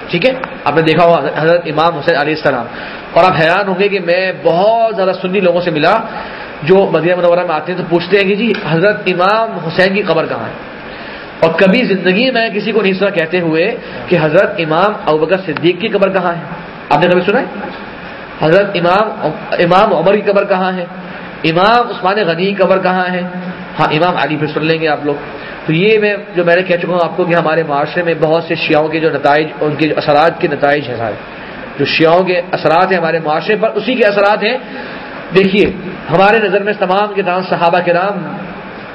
ٹھیک ہے؟ آپ نے دیکھا ہوا حضرت امام حسین علیہ السلام۔ اور آپ حیران ہوں گے کہ میں بہت زیادہ سنی لوگوں سے ملا۔ جو مدینہ منورہ میں آتے ہیں تو پوچھتے ہیں کہ جی حضرت امام حسین کی قبر کہاں ہے؟ اور کبھی زندگی میں کسی کو نہیں سنا، کہتے ہوئے کہ حضرت امام ابکر صدیق کی قبر کہاں ہے؟ آپ نے کبھی سنا ہے؟ حضرت امام امام عمر کی قبر کہاں ہے؟ امام عثمان غنی کی قبر کہاں ہے؟ ہاں امام علی پھر سن لیں گے آپ لوگ۔ تو یہ میں جو میں نے کہہ چکا ہوں آپ کو کہ ہمارے معاشرے میں بہت سے شیعوں کے جو نتائج، ان کے جو اثرات کے نتائج ہیں سارے۔ جو شیعوں کے اثرات ہیں ہمارے معاشرے پر، اسی کے اثرات ہیں۔ دیکھیے، ہمارے نظر میں تمام کے تمام صحابہ کے نام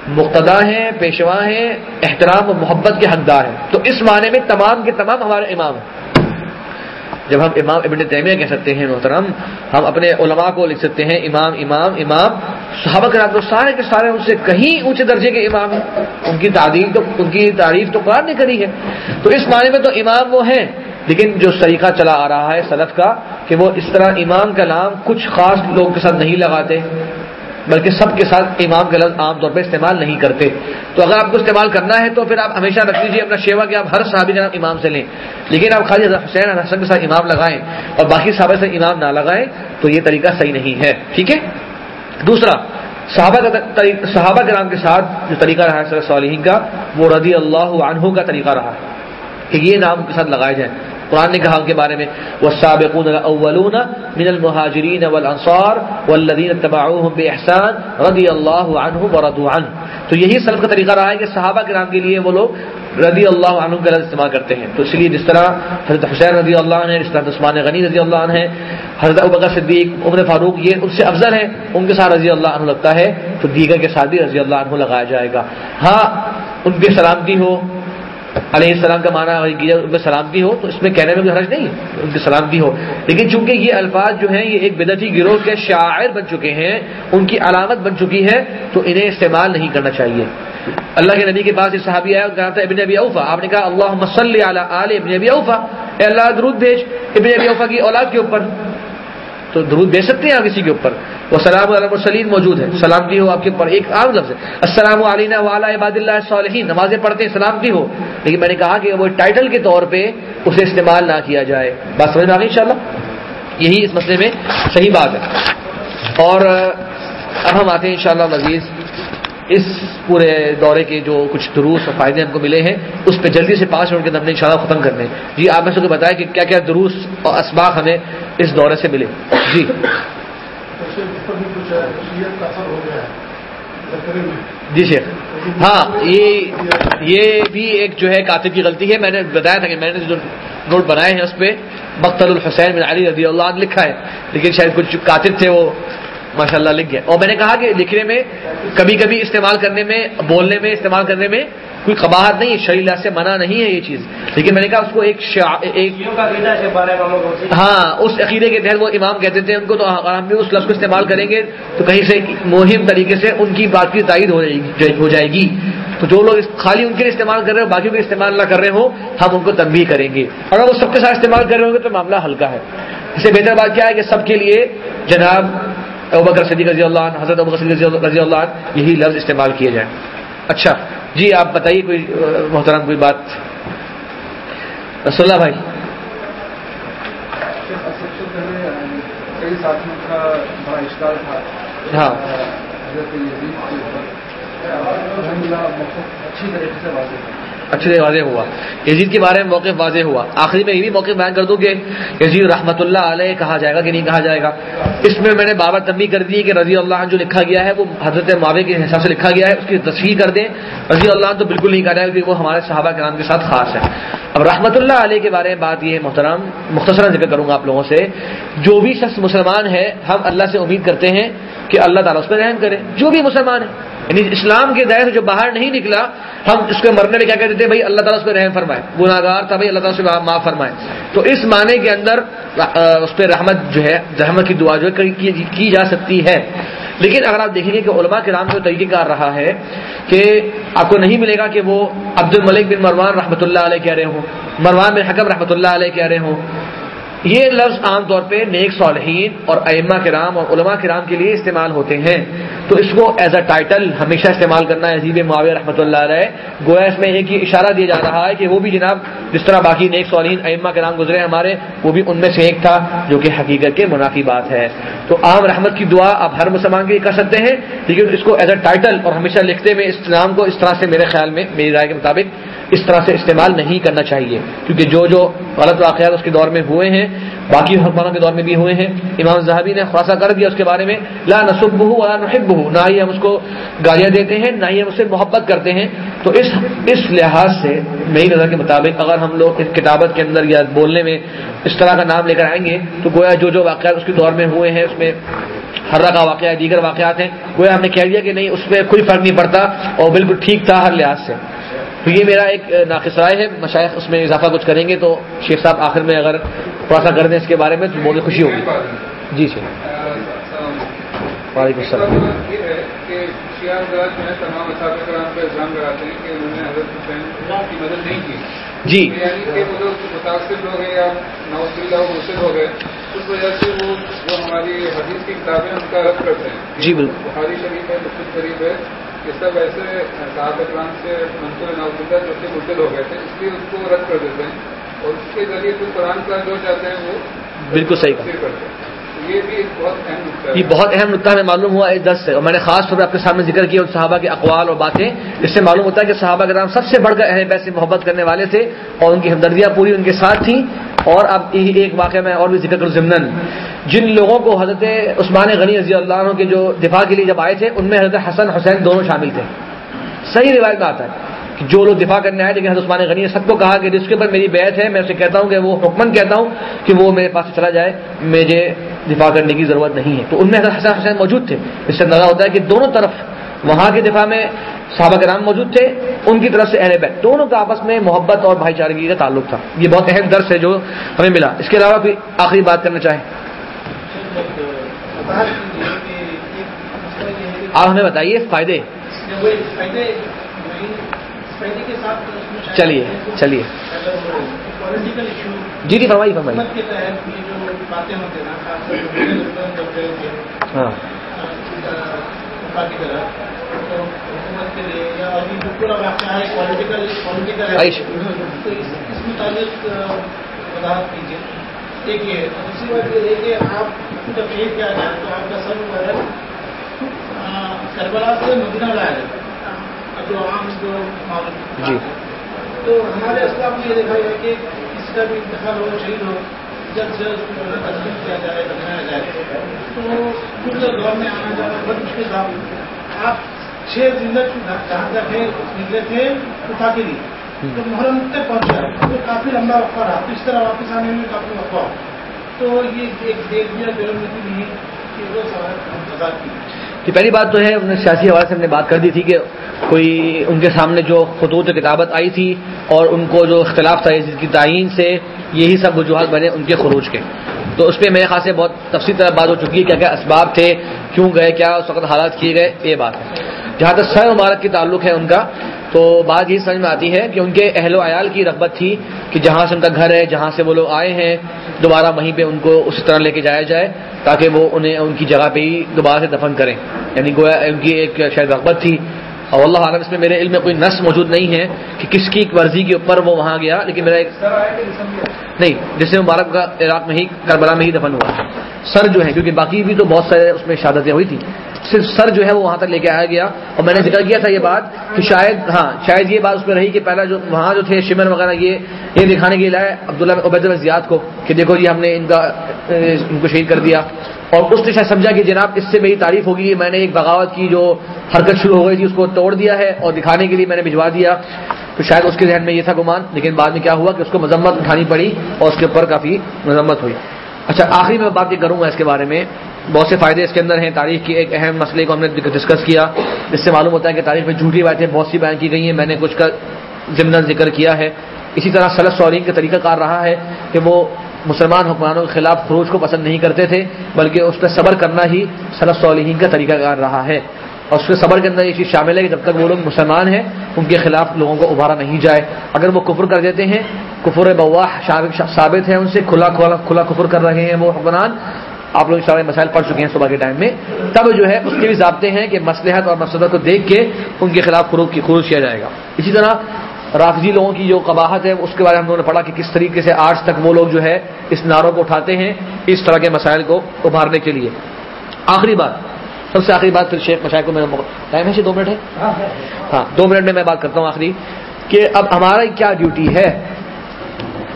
مقتدا ہیں، پیشوا ہیں، احترام و محبت کے حقدار ہیں۔ تو اس معنی میں تمام کے تمام ہمارے امام ہیں۔ جب ہم امام ابن تیمیہ کہہ سکتے ہیں، محترم، ہم اپنے علماء کو لکھ سکتے ہیں، امام امام امام، صحابہ کے تو سارے کے سارے ان سے کہیں اونچے درجے کے امام ہیں۔ ان کی تعدیل تو، ان کی تعریف تو قرآن نے کری ہے۔ تو اس معنی میں تو امام وہ ہیں لیکن جو طریقہ چلا آ رہا ہے سلف کا، کہ وہ اس طرح امام کا نام کچھ خاص لوگوں کے ساتھ نہیں لگاتے، بلکہ سب کے ساتھ امام کا لفظ عام طور پہ استعمال نہیں کرتے۔ تو اگر آپ کو استعمال کرنا ہے تو پھر آپ ہمیشہ رکھ لیجیے اپنا شیوا کہ آپ ہر صحابی کا نام امام سے لیں۔ لیکن آپ خالی حسین حسن کے ساتھ امام لگائیں اور باقی صحابہ سے امام نہ لگائیں تو یہ طریقہ صحیح نہیں ہے۔ ٹھیک ہے؟ دوسرا، صحابہ کا صحابہ کے نام کے ساتھ جو طریقہ رہا ہے صلیحین کا، وہ رضی اللہ عنہ کا طریقہ رہا ہے کہ یہ نام کے ساتھ لگائے جائیں۔ قرآن نے کہا ان کے بارے میں وہ سابقون الاولون من المهاجرین والانصار والذین تبعوهم باحسان رضی اللہ عنهم ورضوا تو یہی سلف کا طریقہ رہا ہے کہ صحابہ کرام کے لیے وہ لوگ رضی اللہ عنہ کا لفظ استعمال کرتے ہیں۔ تو اس لیے جس طرح حضرت حسین رضی اللہ عنہ جس طرح عثمان غنی رضی اللہ عنہ حضرت ابکر صدیق، عمر فاروق، یہ ان سے افضل ہے ان کے ساتھ رضی اللہ عنہ لگتا ہے۔ تو دیگر کے ساتھ بھی رضی اللہ عنہ لگایا جائے گا۔ ہاں ان کی سلامتی ہو علیہ السلام کا معنی ان پہ سلامتی ہو تو اس میں کہنے میں کوئی حرج نہیں ان کی سلامتی ہو۔ لیکن چونکہ یہ الفاظ جو ہیں، یہ ایک بدتی گروہ کے شاعر بن چکے ہیں، ان کی علامت بن چکی ہے، تو انہیں استعمال نہیں کرنا چاہیے۔ اللہ کے نبی کے پاس ایک صحابی آیا کہا تھا ابن ابی اوفا۔ آپ نے کہا اللہ مسلی علی ابن ابی اوفا۔ اے اللہ، درود بھیج ابن ابی اوفا کی اولاد کے اوپر۔ تو درود دے سکتے ہیں آپ کسی کے اوپر؟ وہ سلام علیہ وسلیم موجود ہے سلامتی ہو آپ کے اوپر، ایک عام لفظ ہے۔ السلام علینا والا عباد اللہ صالحین۔ نمازیں پڑھتے ہیں سلامتی ہو۔ لیکن میں نے کہا کہ وہ ٹائٹل کے طور پہ اسے استعمال نہ کیا جائے۔ بات سمجھ میں آ گئی ان یہی اس مسئلے میں صحیح بات ہے۔ اور، اب ہم آتے ہیں انشاءاللہ مزید۔ اس پورے دورے کے جو کچھ دروس اور فائدے ہم کو ملے ہیں، اس پہ جلدی سے پانچ منٹ کے اندر ہم نے انشاءاللہ ختم کرنے جی آپ میں سے بتایا کہ کیا کیا دروس اور اسباق ہمیں اس دورے سے ملے۔ جی۔ جی شیخ۔ ہاں یہ یہ بھی ایک جو ہے کاتب کی غلطی ہے۔ میں نے بتایا تھا کہ میں نے جو نوٹ بنائے ہیں اس پہ مختل الحسین بن علی رضی اللہ عنہ لکھا ہے۔ لیکن شاید کچھ کاتب تھے وہ ماشاء اللہ لکھ گیا۔ اور میں نے کہا کہ لکھنے میں کبھی کبھی استعمال کرنے میں بولنے میں استعمال کرنے میں کوئی قباہت نہیں شری اللہ سے منع نہیں ہے یہ چیز۔ لیکن میں نے کہا اس کو ایک ہاں اس عقیدے کے تحت وہ امام کہتے تھے ان کو تو ہم بھی اس لفظ کو استعمال کریں گے تو کہیں سے مہم طریقے سے ان کی بات کی تائید ہو جائے گی تو جو لوگ خالی ان کے لیے استعمال کر رہے ہو باقی کے استعمال نہ کر رہے ہوں ہم ان کو تنبیہ کریں گے۔ اگر وہ سب کے ساتھ استعمال کر رہے ہوں گے تو معاملہ ہلکا ہے۔ اس سے بہتر بات کیا ہے کہ سب کے لیے جناب ابکر صدیق رضی اللہ عنہ، حضرت ابکر صدیق رضی اللہ عنہ، یہی لفظ استعمال کیے جائیں۔ اچھا جی آپ بتائیے کوئی محترم کوئی بات؟ رسول اللہ بھائی۔ ہاں۔ اچھی طریقے سے اچھے واضح ہوا۔ یزید کے بارے میں موقف واضح ہوا۔ آخری میں یہ بھی موقف بیان کر دوں کہ یزید رحمۃ اللہ علیہ کہا جائے گا کہ نہیں کہا جائے گا۔ اس میں میں نے بابر تنبی کر دی کہ رضی اللہ عنہ جو لکھا گیا ہے وہ حضرت معاوے کے حساب سے لکھا گیا ہے۔ اس کی تصویر کر دیں۔ رضی اللہ عنہ تو بالکل نہیں کہا جائے گا کہ وہ ہمارے صحابہ کے نام کے ساتھ خاص ہے اب رحمۃ اللہ علیہ کے بارے میں بات یہ محترم، مختصرا ذکر کروں گا آپ لوگوں سے۔ جو بھی شخص مسلمان ہے، ہم اللہ سے امید کرتے ہیں کہ اللہ تعالیٰ اس پہ رحم کرے، جو بھی مسلمان ہے یعنی اسلام کے دائر سے جو باہر نہیں نکلا، ہم اس کے مرنے میں کیا کہتے تھے، بھائی اللہ تعالیٰ اس پہ رحم فرمائے۔ گناگار تھا، بھائی اللہ تعالیٰ سے معاف فرمائے۔ تو اس معنی کے اندر اس پہ رحمت جو ہے، رحمت کی دعا جو ہے کی جا سکتی ہے۔ لیکن اگر آپ دیکھیں گے کہ علماء کے نام جو طریقہ کار رہا ہے کہ آپ کو نہیں ملے گا کہ وہ عبد الملک بن مروان رحمۃ اللہ علیہ کہہ رہے ہوں، مروان بن حکم رحمۃ اللہ علیہ کہہ رہے ہوں یہ لفظ عام طور پہ نیک صالحین اور ائمہ کرام اور علماء کرام کے لیے استعمال ہوتے ہیں۔ تو اس کو ایز اے ٹائٹل ہمیشہ استعمال کرنا ہے۔ عزیب معاویہ رحمۃ اللہ علیہ، گویا اس میں ایک ہی اشارہ دیا جا رہا ہے کہ وہ بھی جناب جس طرح باقی نیک صالحین ائمہ کرام گزرے ہمارے، وہ بھی ان میں سے ایک تھا جو کہ حقیقت کے منافی بات ہے۔ تو عام رحمت کی دعا آپ ہر مسلمان کے لیے کر سکتے ہیں، لیکن اس کو ایز اے ٹائٹل اور ہمیشہ لکھتے میں اس نام کو اس طرح سے میرے خیال میں، میری رائے کے مطابق اس طرح سے استعمال نہیں کرنا چاہیے۔ کیونکہ جو جو غلط واقعات اس کے دور میں ہوئے ہیں، باقی حکمرانوں کے دور میں بھی ہوئے ہیں۔ امام زہابی نے خلاصہ کر دیا اس کے بارے میں، لا نصب ہو نحب ہو نہ ہی ہم اس کو گالیاں دیتے ہیں، نہ ہی ہم اس سے محبت کرتے ہیں۔ تو اس اس لحاظ سے میری نظر کے مطابق اگر ہم لوگ اس کتابت کے اندر یا بولنے میں اس طرح کا نام لے کر آئیں گے، تو گویا جو جو واقعات اس کے دور میں ہوئے ہیں، اس میں ہر کا واقعہ، دیگر واقعات ہیں، گویا ہم نے کہہ دیا کہ نہیں، اس میں کوئی فرق نہیں پڑتا اور بالکل ٹھیک تھا ہر لحاظ سے۔ تو یہ میرا ایک ناقص رائے ہے۔ مشائق اس میں اضافہ کچھ کریں گے تو شیخ صاحب آخر میں اگر تھوڑا سا کر دیں اس کے بارے میں تو بہت خوشی ہوگی۔ جی سر۔ وعلیکم السلام۔ جی۔ متاثر لوگ ہیں یا لوگ ہیں اس وجہ سے وہ جو ہماری حدیث کی کتابیں ان کا رد کرتے ہیں۔ جی بالکل۔ یہ سب ایسے صاحب اکرام سے منصور نوزدہ جو کہ مدد ہو گئے تھے اس لیے اس کو رد کر دیتے ہیں اور اس کے ذریعے کچھ قرآن کا جو چاہتے ہیں وہ بالکل صحیح کرتے ہیں۔ یہ بہت اہم نقطہ ہمیں معلوم ہوا اس دس سے اور میں نے خاص طور پہ آپ کے سامنے ذکر کیا ان صحابہ کے اقوال اور باتیں۔ اس سے معلوم ہوتا ہے کہ صحابہ کے نام سب سے بڑھ کر اہل بیت سے محبت کرنے والے تھے اور ان کی ہمدردیاں پوری ان کے ساتھ تھیں۔ اور اب ایک واقعہ میں اور بھی ذکر کروں ضمن جن لوگوں کو حضرت عثمان غنی رضی اللہ عنہ کے جو دفاع کے لیے جب آئے تھے، ان میں حضرت حسن حسین دونوں شامل تھے۔ صحیح روایت میں آتا ہے کہ جو لوگ دفاع کرنے آئے، لیکن حضرت عثمان غنی نے سب کو کہا کہ جس کے اوپر میری بیعت ہے، میں اسے کہتا ہوں کہ وہ حکمن کہتا ہوں کہ وہ میرے پاس چلا جائے، مجھے دفاع کرنے کی ضرورت نہیں ہے۔ تو ان میں حضرت حسن حسین موجود تھے۔ اس سے اندازہ ہوتا ہے کہ دونوں طرف وہاں کے دفاع میں صحابہ کرام موجود تھے، ان کی طرف سے اہل بیت۔ دونوں کا آپس میں محبت اور بھائی چارگی کا تعلق تھا۔ یہ بہت اہم درس ہے جو ہمیں ملا۔ اس کے علاوہ کوئی آخری بات کرنا چاہیں؟ آپ ہمیں بتائیے فائدے۔ چلیے چلیے۔ جی جی فرمائی فرمائی ہاں۔ وضاحت کیجیے۔ دیکھیے دوسری بات یہ ہے کہ آپ جب شہید کیا جائے تو آپ کا سر بدل کربلا سے مدینہ لایا جائے جو عام جو معلوم جی۔ تو ہمارے اسلام میں یہ دیکھا گیا کہ کسی کا بھی انتقال ہو شہید ہو۔ جلد تسلیم کیا جائے بنایا جائے۔ تو کچھ دور میں آنا جانا بہت مشکل تھا آپ چھ دن جہاں تک نکلے تھے اٹھا کے لیے۔ تو محرم تک پہنچا تو کافی لمبا وقفہ رہا۔ اس طرح واپس آنے میں کافی وقفہ تو یہ ایک دیکھ دیا نہیں کہ وہ سوال کی پہلی بات تو ہے، انہوں نے سیاسی حوالے سے ہم نے بات کر دی تھی کہ کوئی ان کے سامنے جو خطوط کتابت آئی تھی اور ان کو جو اختلاف تھا کی تعین سے یہی سب وجوہات بنے ان کے خروج کے۔ تو اس پہ میرے خاص سے بہت تفصیل طرح بات ہو چکی ہے، کیا کیا اسباب تھے، کیوں گئے، کیا اس وقت حالات کیے گئے، یہ بات۔ ہے جہاں تک سر مبارک کی تعلق ہے ان کا تو بات یہ سمجھ میں آتی ہے کہ ان کے اہل و عیال کی رغبت تھی کہ جہاں سے ان کا گھر ہے جہاں سے وہ لوگ آئے ہیں دوبارہ وہیں پہ ان کو اس طرح لے کے جایا جائے تاکہ وہ انہیں ان کی جگہ پہ ہی دوبارہ سے دفن کریں۔ یعنی گویا ان کی ایک شاید رغبت تھی۔ اور اللہ عالم اس میں میرے علم میں کوئی نس موجود نہیں ہے کہ کس کی ورزی کے اوپر وہ وہاں گیا لیکن میرا ایک نہیں جس سے مبارک کا عراق میں ہی کربلا میں ہی دفن ہوا۔ سر جو ہے کیونکہ باقی بھی تو بہت سارے اس میں شہادتیں ہوئی تھی صرف سر جو ہے وہ وہاں تک لے کے آیا گیا اور میں نے ذکر کیا تھا یہ بات کہ شاید ہاں شاید یہ بات اس میں رہی کہ پہلا جو وہاں جو تھے شمر وغیرہ، یہ یہ دکھانے کے لیے عبداللہ عبید زیاد کو کہ دیکھو جی ہم نے ان کا ان کو شہید کر دیا۔ اور اس نے شاید سمجھا کہ جناب، اس سے میری تعریف ہوگی۔ میں نے ایک بغاوت کی جو حرکت شروع ہو گئی تھی، اس کو توڑ دیا ہے اور دکھانے کے لیے میں نے بھجوا دیا۔ تو شاید اس کے ذہن میں یہ تھا گمان، لیکن بعد میں کیا ہوا کہ اس کو مذمت اٹھانی پڑی اور اس کے اوپر کافی مذمت ہوئی۔ اچھا آخری میں بات یہ کروں گا اس کے بارے میں۔ بہت سے فائدے اس کے اندر ہیں۔ تاریخ کی ایک اہم مسئلے کو ہم نے ڈسکس کیا۔ جس سے معلوم ہوتا ہے کہ تاریخ میں جھوٹی باتیں بہت سی بیان کی گئی ہیں۔ میں نے کچھ کا ضمن ذکر کیا ہے۔ اسی طرح سلط سورین کا طریقہ کار رہا ہے کہ وہ مسلمان حکمرانوں کے خلاف خروج کو پسند نہیں کرتے تھے، بلکہ اس پہ صبر کرنا ہی سلط صالحین کا طریقہ کار رہا ہے۔ اور اس کے صبر کے اندر یہ چیز شامل ہے کہ جب تک وہ لوگ مسلمان ہیں، ان کے خلاف لوگوں کو ابھارا نہیں جائے۔ اگر وہ کفر کر دیتے ہیں، کفر بواہ ثابت ہے ان سے کھلا کھلا کفر کر رہے ہیں وہ حکمران آپ لوگ سارے مسائل پڑھ چکے ہیں صبح کے ٹائم میں تب جو ہے اس کے بھی ضابطے ہیں کہ مسلحت اور مسلط کو دیکھ کے ان کے خلاف خروج کیا جائے گا۔ اسی طرح رافضی لوگوں کی جو قباحت ہے اس کے بارے میں ہم لوگوں نے پڑھا کہ کس طریقے سے آج تک وہ لوگ جو ہے اس ناروں کو اٹھاتے ہیں اس طرح کے مسائل کو ابھارنے کے لیے۔ آخری بات سب سے آخری بات پھر شیخ مشاہد کو میرا ٹائم ہے دو منٹ ہے؟ ہاں دو منٹ میں میں بات کرتا ہوں آخری کہ اب ہمارا کیا ڈیوٹی ہے؟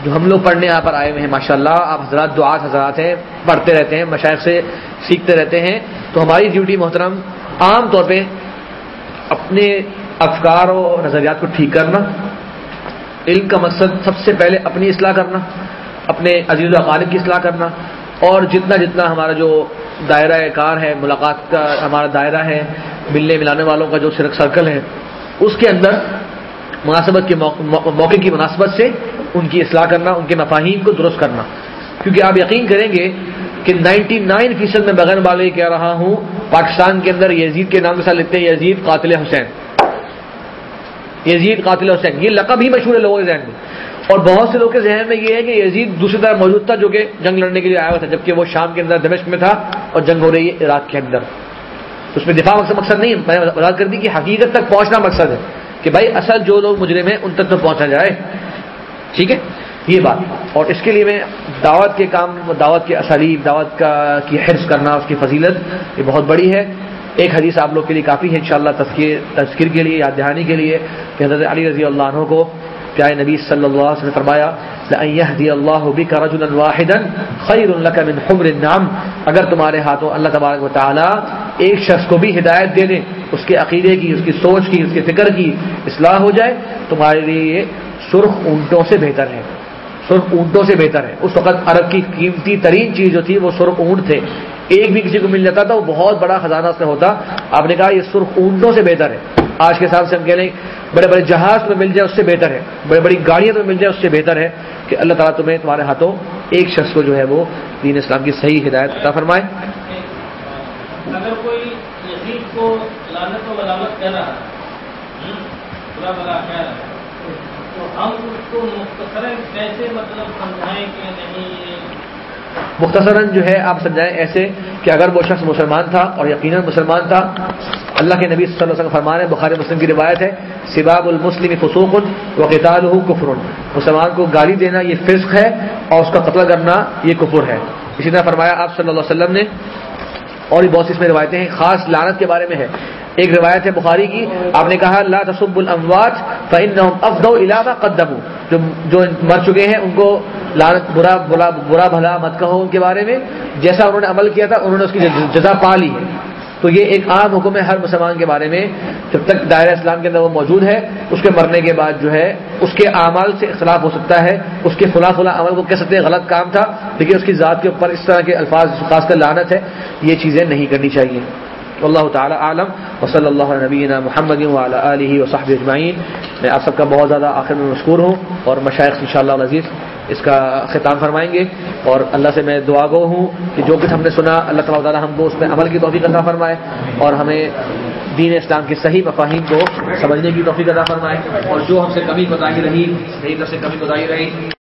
جو ہم لوگ پڑھنے یہاں پر آئے ہوئے ہیں ماشاء اللہ آپ حضرات دعات حضرات ہیں، پڑھتے رہتے ہیں مشاعر سے سیکھتے رہتے ہیں۔ تو ہماری ڈیوٹی محترم، عام طور پہ اپنے افکار و نظریات کو ٹھیک کرنا، علم کا مقصد سب سے پہلے اپنی اصلاح کرنا، اپنے عزیز و اقارب کی اصلاح کرنا، اور جتنا جتنا ہمارا جو دائرہ کار ہے، ملاقات کا ہمارا دائرہ ہے، ملنے ملانے والوں کا جو سرک سرکل ہے، اس کے اندر مناسبت کے موقع کی مناسبت سے ان کی اصلاح کرنا، ان کے مفاہیم کو درست کرنا۔ کیونکہ آپ یقین کریں گے کہ نائنٹی نائن فیصد میں بغیر والے کہہ رہا ہوں، پاکستان کے اندر یزید کے نام کے ساتھ لکھتے ہیں یزید قاتل حسین۔ یزید قاتل حسین، یہ لقب ہی مشہور ہے لوگوں کے ذہن میں۔ اور بہت سے لوگوں کے ذہن میں یہ ہے کہ یزید دوسری طرح موجود تھا جو کہ جنگ لڑنے کے لیے آیا ہوا تھا، جبکہ وہ شام کے اندر دمشق میں تھا اور جنگ ہو رہی ہے عراق کے اندر۔ اس میں دفاع مقصد مقصد نہیں میں نے کر دی کہ حقیقت تک پہنچنا مقصد ہے کہ بھائی اصل جو لوگ مجرم ہیں، ان تک تو پہنچا جائے۔ ٹھیک ہے؟ یہ بات۔ اور اس کے لیے میں دعوت کے کام، دعوت کے اسالیب، دعوت کا، کی حفظ کرنا، اس کی فضیلت، یہ بہت بڑی ہے۔ ایک حدیث آپ لوگ کے لیے کافی ہے، انشاءاللہ شاء تذکیر کے لیے، یاد دہانی کے لیے کہ حضرت علی رضی اللہ عنہ کو پیارے نبی صلی اللہ علیہ وسلم نے فرمایا اللہ بک رجلا واحدا خیر لك من حمر النعم اگر تمہارے ہاتھوں اللہ تبارک و تعالی ایک شخص کو بھی ہدایت دے دیں اس کے عقیدے کی، اس کی سوچ کی، اس کے فکر کی اصلاح ہو جائے، تمہارے لیے سرخ اونٹوں سے بہتر ہے۔ سرخ اونٹوں سے بہتر ہے۔ اس وقت عرب کی قیمتی ترین چیز جو تھی وہ سرخ اونٹ تھے۔ ایک بھی کسی کو مل جاتا تھا وہ بہت بڑا خزانہ سے ہوتا۔ آپ نے کہا یہ سرخ اونٹوں سے بہتر ہے۔ آج کے حساب سے ہم کہہ لیں، بڑے بڑے جہاز میں مل جائے اس سے بہتر ہے۔ بڑے بڑی گاڑیاں میں مل جائے اس سے بہتر ہے کہ اللہ تعالیٰ تمہیں تمہارے ہاتھوں ایک شخص کو جو ہے وہ دین اسلام کی صحیح ہدایت عطا فرمائے۔ اگر کوئی کو لانت و ملامت کہہ رہا برا کہہ رہا ہے۔ ہم اس کو مختصر کیسے مطلب سمجھائیں کہ نہیں مختصراً جو ہے آپ سمجھائیں ایسے کہ اگر وہ شخص مسلمان تھا اور یقیناً مسلمان تھا، اللہ کے نبی صلی اللہ علیہ وسلم فرمان ہے بخاری مسلم کی روایت ہے سباب المسلم فسوق و قطال کفر۔ مسلمان کو گالی دینا یہ فسق ہے اور اس کا قتل کرنا یہ کفر ہے۔ اسی طرح فرمایا آپ صلی اللہ علیہ وسلم نے اور بھی بہت سی اس میں روایتیں ہیں۔ خاص لانت کے بارے میں ہے۔ ایک روایت ہے بخاری کی۔ آپ نے کہا، لا تصب الاموات فانهم افضوا الى قدموا۔ جو جو مر چکے ہیں، ان کو لانت برا برا برا بھلا مت کہو ان کے بارے میں۔ جیسا انہوں نے عمل کیا تھا، انہوں نے اس کی جزا پا لی ہے۔ تو یہ ایک عام حکم ہے ہر مسلمان کے بارے میں، جب تک دائرہ اسلام کے اندر وہ موجود ہے، اس کے مرنے کے بعد جو ہے، اس کے اعمال سے اختلاف ہو سکتا ہے، اس کے فلاں فلاں عمل کو کہہ سکتے ہیں غلط کام تھا، لیکن اس کی ذات کے اوپر اس طرح کے الفاظ خاص کر لانت ہے، یہ چیزیں نہیں کرنی چاہیے۔ اللہ تعالیٰ عالم و صلی اللہ نبینہ محمد علیہ و صاحب اجمعین۔ میں آپ سب کا بہت زیادہ آخر میں مشکور ہوں اور مشائق ان شاء اللہ عزیز اس کا خطاب فرمائیں گے اور اللہ سے میں دعا گو ہوں کہ جو کچھ ہم نے سنا اللہ تعالیٰ تعالیٰ ہم کو اس میں عمل کی توفیق عطا فرمائے اور ہمیں دین اسلام کے صحیح مفاہیم کو سمجھنے کی توفیق عطا فرمائے اور جو ہم سے کمی کوتاہی رہی نہیں سے کمی کوتاہی رہی